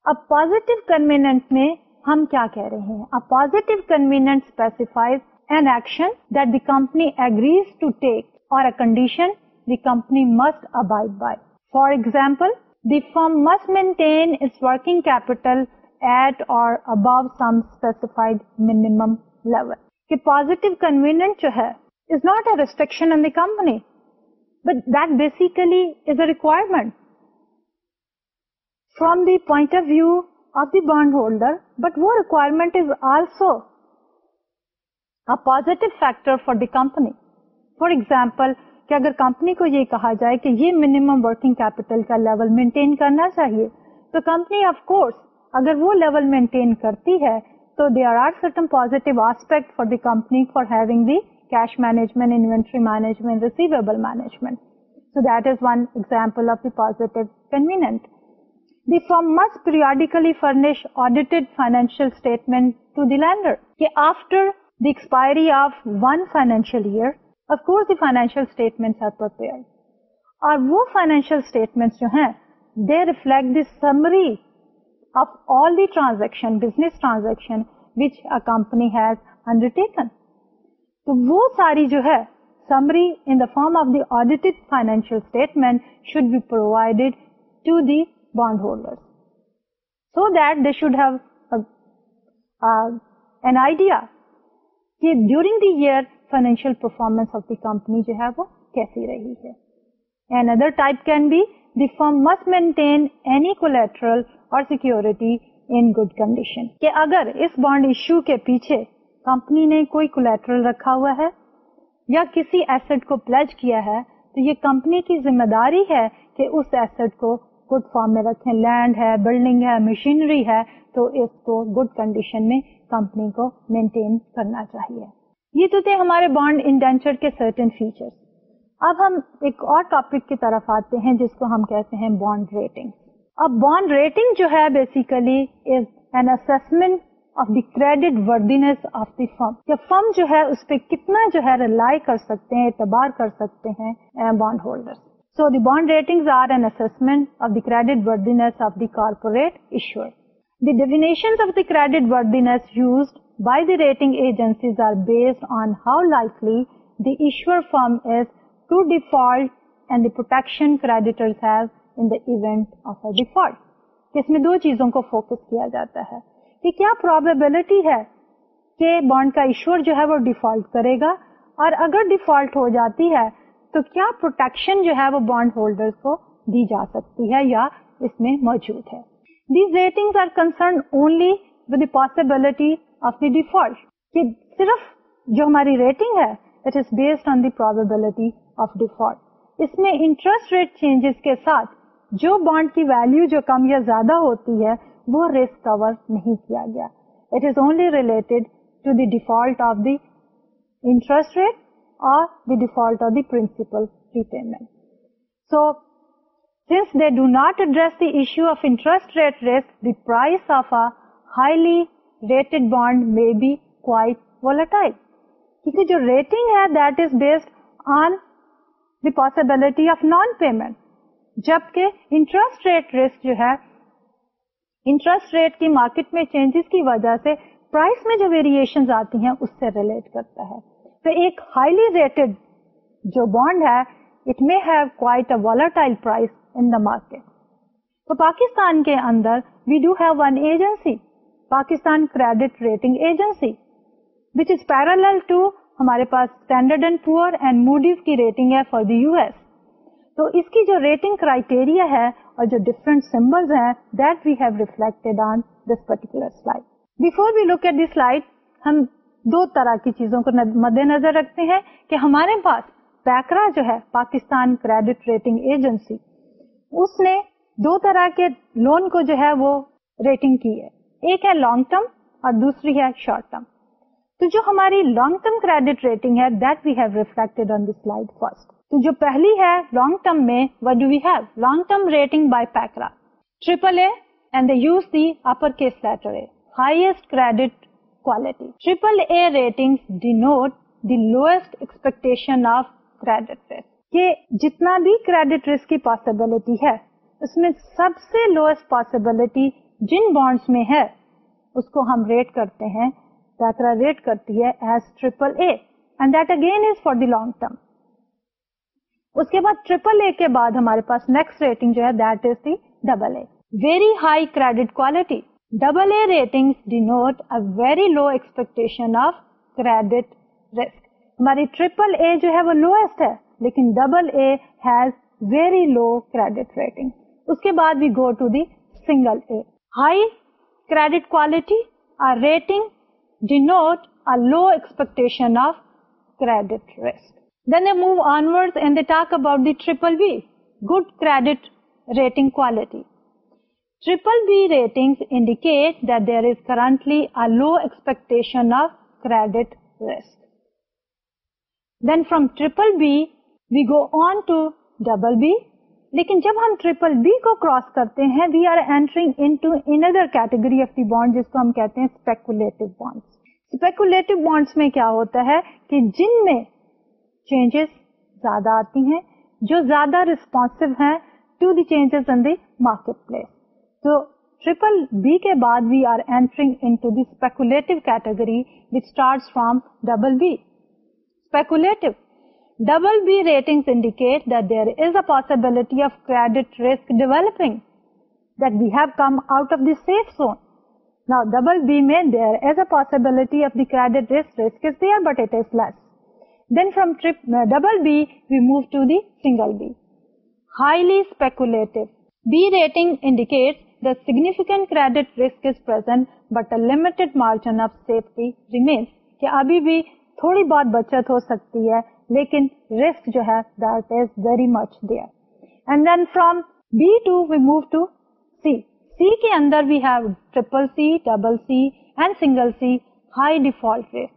اب پازیٹو کنوینئنٹ میں ہم کیا کہہ رہے ہیں اب positive covenant specifies an action that the company agrees to take or condition the company must abide by for example the firm must maintain its working capital at or above some specified minimum level کہ positive covenant جو ہے is not a restriction in the company but that basically is a requirement from the point of view of the bond holder but وہ requirement is also a positive factor for the company for example کہ اگر company کو یہ کہا جائے کہ یہ minimum working capital کا لیول مینٹین کرنا چاہیے تو کمپنی آف کورس اگر وہ لیول مینٹین کرتی ہے So there are certain positive aspects for the company for having the cash management, inventory management, receivable management. So that is one example of the positive convenient. The firm must periodically furnish audited financial statement to the lender. After the expiry of one financial year, of course the financial statements are prepared. اور وہ financial statement جو ہیں they reflect the summary of all the transaction, business transaction which a company has undertaken. تو وہ ساری جو ہے summary in the form of the audited financial statement should be provided to the bond holder so that they should have an idea کہ during the year financial performance of the company جو ہے وہ کیسی رہی ہے. An other type can be the firm must maintain any collateral or security in good condition کہ اگر اس bond issue کے پیچھے کمپنی نے کوئی کولیٹرل رکھا ہوا ہے یا کسی ایسٹ کو پلج کیا ہے، تو یہ کمپنی کی ذمہ داری ہے کہ اس ایسٹ کو گڈ فارم میں رکھیں۔ لینڈ ہے بلڈنگ ہے مشینری ہے، تو اس کو گڈ کنڈیشن میں کمپنی کو مینٹین کرنا چاہیے۔ یہ تو تھے ہمارے بانڈ انڈینچر کے سرٹن فیچر اب ہم ایک اور ٹاپک کی طرف آتے ہیں، جس کو ہم کہتے ہیں بانڈ ریٹنگ اب بانڈ ریٹنگ جو ہے basically is an assessment of the credit worthiness of the firm یا فرم جو ہے، اس پہ کتنا جو ہے ریلائی کر سکتے ہیں، اعتبار کر سکتے ہیں bond holder so the bond rating are an assessment of the credit worthiness of the corporate issuer the definition of the credit worthiness used by the rating agencies are based on how likely the issuer firm is to default and the protection creditors have in the event of a default اس میں دو چیزوں کو focus کیا جاتا ہے۔ کہ کیا probability ہے کہ بانڈ کا ایشور جو ہے وہ ڈیفالٹ کرے گا؟ اور اگر ڈیفالٹ ہو جاتی ہے، تو کیا پروٹیکشن جو ہے وہ بانڈ ہولڈر کو دی جا سکتی ہے یا اس میں موجود ہے؟ These rating are concern only with the possibility of the default کہ صرف جو ہماری ریٹنگ ہے it is based on the probability of default اس میں انٹرسٹ ریٹ چینجز کے ساتھ جو بانڈ کی ویلو جو کم یا زیادہ ہوتی ہے وہ رسک کور نہیں کیا گیا. It is only related to the default of the interest rate or the default of the principal repayment so since they do not address the issue of interest rate risk the price of a highly rated bond may be quite volatile کیونکہ جو rating ہے that is based on the possibility of non payment جبکہ interest rate risk جو ہے interest rate کی market میں changes کی وجہ سے پرائس میں جو ویریشن آتی ہیں، اس سے ریلیٹ کرتا ہے۔ تو ایک ہائیلی ریٹڈ جو بانڈ ہے it may have quite a volatile price in the market تو پاکستان کے اندر we do have one agency Pakistan credit rating agency which is parallel to ہمارے پاس Standard and Poor and Moody's کی rating ہے for the U S تو اس کی جو rating criteria ہے اور جو ڈفرنٹ سمبلس ہیں that we have reflected on this particular slide before we look at the slide ہم دو طرح کی چیزوں کو مد نظر رکھتے ہیں کہ ہمارے پاس پیکرا جو ہے، پاکستان کریڈٹ ریٹنگ ایجنسی اس نے دو طرح کے لون کو جو ہے وہ ریٹنگ کی ہے۔ ایک ہے لانگ ٹرم اور دوسری ہے شارٹ ٹرم تو جو ہماری لانگ ٹرم کریڈٹ ریٹنگ ہے that we have reflected on the slide first تو جو پہلی ہے لانگ ٹرم میں what do we have long term rating by PACRA triple A and they use the upper case letter A highest credit quality triple A rating denote the lowest expectation of credit risk کہ جتنا بھی credit risk کی possibility ہے اس میں سب سے lowest possibility جن bonds میں ہے اس کو ہم ریٹ کرتے ہیں پیکرا ریٹ کرتی ہے as triple A and that again is for the long term اس کے بعد ٹریپل اے کے بعد ہمارے پاس نیکسٹ ریٹنگ جو ہے that is the double A very high credit quality double A rating denote a very low expectation of credit risk ہماری triple A جو ہے، وہ لوئسٹ ہے، لیکن double A has very low credit rating اس کے بعد we go to the single A high credit quality rating denote a low expectation of credit risk Then they move onwards and they talk about the triple B, good credit rating quality. Triple B ratings indicate that there is currently a low expectation of credit risk. Then from triple B, we go on to double B. لیکن جب ہم triple B کو cross کرتے ہیں we are entering into اندر category of the bond جس کو ہم کہتے ہیں اسپیکولیٹو بانڈ اسپیکولیٹو بانڈس میں کیا ہوتا ہے کہ جن میں چینجز زیادہ آتی ہیں جو زیادہ ریسپونسو ہیں to the changes in the market place تو ٹریپل بی کے بعد we are entering into the speculative category which start from double B speculative double B rating indicate that there is a possibility of credit risk developing that we have come out of the safe zone Now, double B میں there is a possibility of the credit risk risk is there, but it is less. Then from trip, uh, double B, we move to the single B. Highly speculative. B rating indicates the significant credit risk is present, but a limited margin of safety remains. کہ ابھی بھی تھوڑی بہت بچت ہو سکتی ہے لیکن risk جو ہے that is very much there and then from B to we move to C C کے اندر we have triple C double C and single C high default rate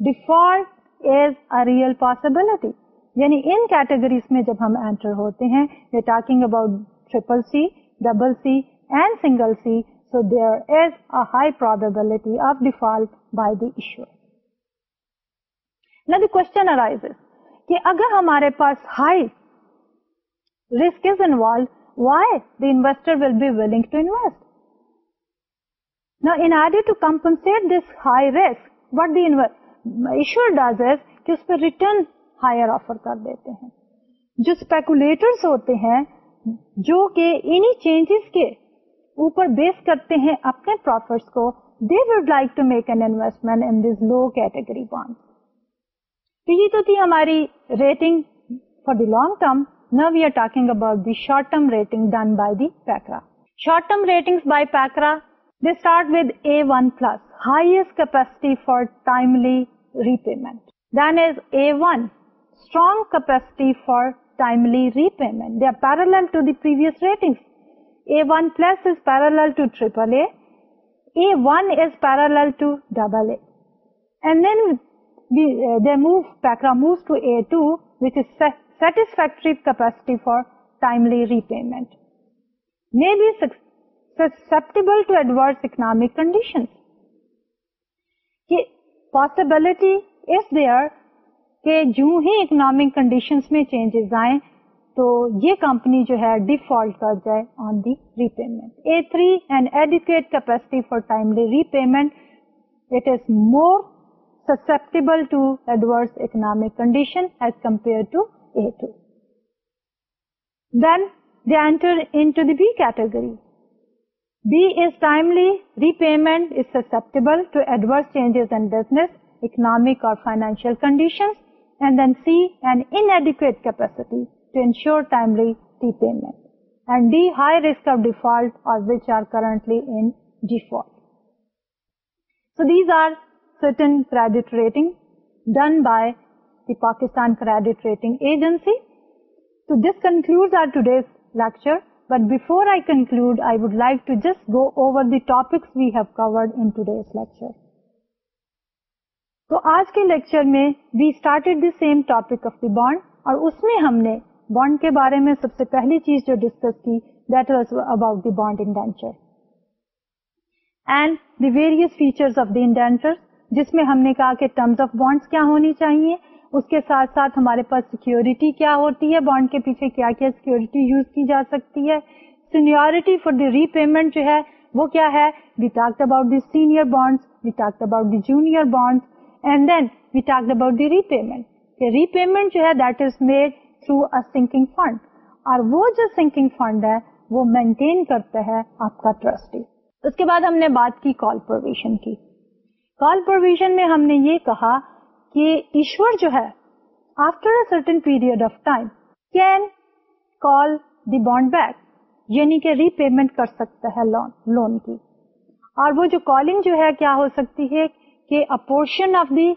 default is a real possibility یعنی ان categories میں جب ہم enter ہوتے ہیں talking about triple C double C and single C so there is a high probability of default by the issue نہ the question arise کہ اگر ہمارے پاس high risk is involve why the investor will be willing to invest Now, in order to compensate this high risk, what the issuer does کہ اس پہ return higher offer کر دیتے ہیں۔ جو اسپیکولیٹرس ہوتے ہیں، جو کہ انہی چینجز کے اوپر بیس کرتے ہیں اپنے پروفٹس کو they would like to make an investment in this low category bond تو یہ تو تھی ہماری rating for the long term now we are talking about the short term rating done by the PACRA short term rating by PACRA they start with A one plus highest capacity for timely repayment. Then is A1, strong capacity for timely repayment. They are parallel to the previous ratings. A1 plus is parallel to AAA. A1 is parallel to AA. And then we, uh, they move, PACRA moves to A2, which is satisfactory capacity for timely repayment. May be susceptible to adverse economic conditions. possibility is there کہ جو ہی economic conditions میں changes آئیں تو یہ company جو ہے default کر جائے on the repayment A three and adequate capacity for timely repayment it is more susceptible to adverse economic condition as compare to A two then they enter into the B category B is timely repayment is susceptible to adverse changes in business economic اور financial condition and then C and inadequate capacity to ensure timely repayment. And D, high risk of default or which are currently in default. So these are certain credit ratings done by the Pakistan Credit Rating Agency. So this concludes our today's lecture. But before I conclude, I would like to just go over the topics we have covered in today's lecture. تو آج کے lecture میں we started the same topic of the bond اور اس میں ہم نے bond کے بارے میں سب سے پہلی چیز جو ڈسکس کی that was about the bond indenture and the various feature of the indenture جس میں ہم نے کہا کہ ٹرمز آف بانڈس کیا ہونی چاہیے اس کے ساتھ ساتھ ہمارے پاس سیکورٹی کیا ہوتی ہے؟ بانڈ کے پیچھے کیا کیا سیکورٹی یوز کی جا سکتی ہے؟ Seniority for the repayment جو ہے وہ کیا ہے؟ We talk about the senior bonds we talk about the junior bonds and then we talk about the repayment repayment جو ہے that is made through a sinking fund اور وہ جو سنکنگ فنڈ ہے، وہ مینٹین کرتا ہے آپ کا ٹرسٹی اس کے بعد ہم نے بات کی کال پروویژن کی. کال پروویژن میں ہم نے یہ کہا کہ ایشور جو ہے after a certain period of time can call the bond back یعنی کہ ری پیمنٹ کر سکتا ہے لون لون کی۔ اور وہ جو کالنگ جو ہے، کیا ہو سکتی ہے کہ portion of the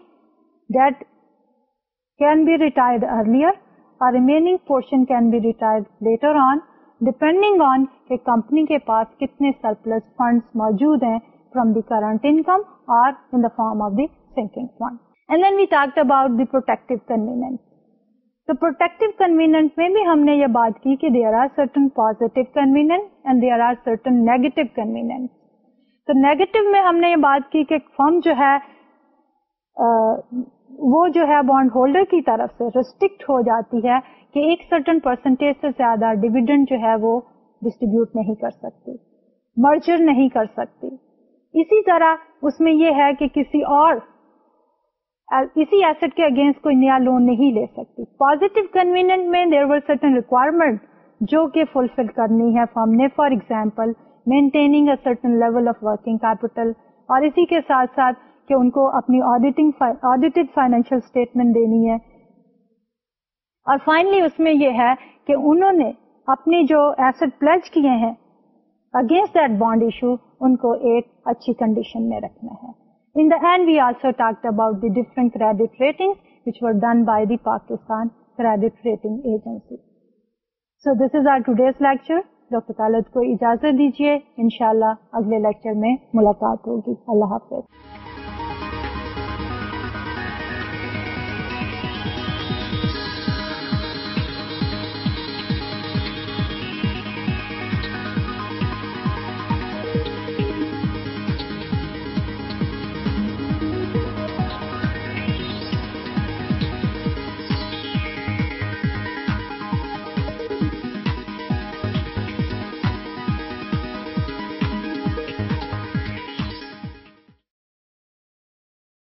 debt can be retired earlier remaining portion can be retire later on depending on کہ کمپنی کے پاس کتنے سرپلس فنڈ موجود ہیں فرام دی کرنٹ انکم اور in the form of the sinking fund and then we talk about the protective covenants تو protective covenants میں بھی ہم نے یہ بات کی کہ there are certain positive covenants and there are certain negative covenants تو نیگیٹو میں ہم نے یہ بات کی کہ فرم جو ہے وہ جو ہے بانڈ ہولڈر کی طرف سے ریسٹرکٹ ہو جاتی ہے کہ ایک سرٹن پرسنٹیج سے زیادہ ڈویڈنڈ جو ہے وہ ڈسٹریبیوٹ نہیں کر سکتی مرجر نہیں کر سکتی اسی طرح اس میں یہ ہے کہ کسی اور اسی ایسٹ کے اگینسٹ کوئی نیا لون نہیں لے سکتی پوزیٹو کنوینئنٹ میں دیر ور سرٹن ریکوائرمنٹ جو کہ فلفل کرنی ہے فارم نے for example maintaining a certain level of working capital اور اسی کے ساتھ ساتھ کہ ان کو اپنی آڈیٹنگ آڈیٹڈ فائنینشیل اسٹیٹمنٹ دینی ہے اور فائنلی اس میں یہ ہے کہ انہوں نے اپنی جو ایسٹ پلج کیے ہیں اگینسٹ دیٹ بانڈ ایشو ان کو ایک اچھی کنڈیشن میں رکھنا ہے in the end we also talk about the different credit rating which were done by the Pakistan credit rating agency so this is our today's lecture doctor Talib کو اجازت دیجیے انشاءاللہ اگلے لیکچر میں ملاقات ہوگی اللہ حافظ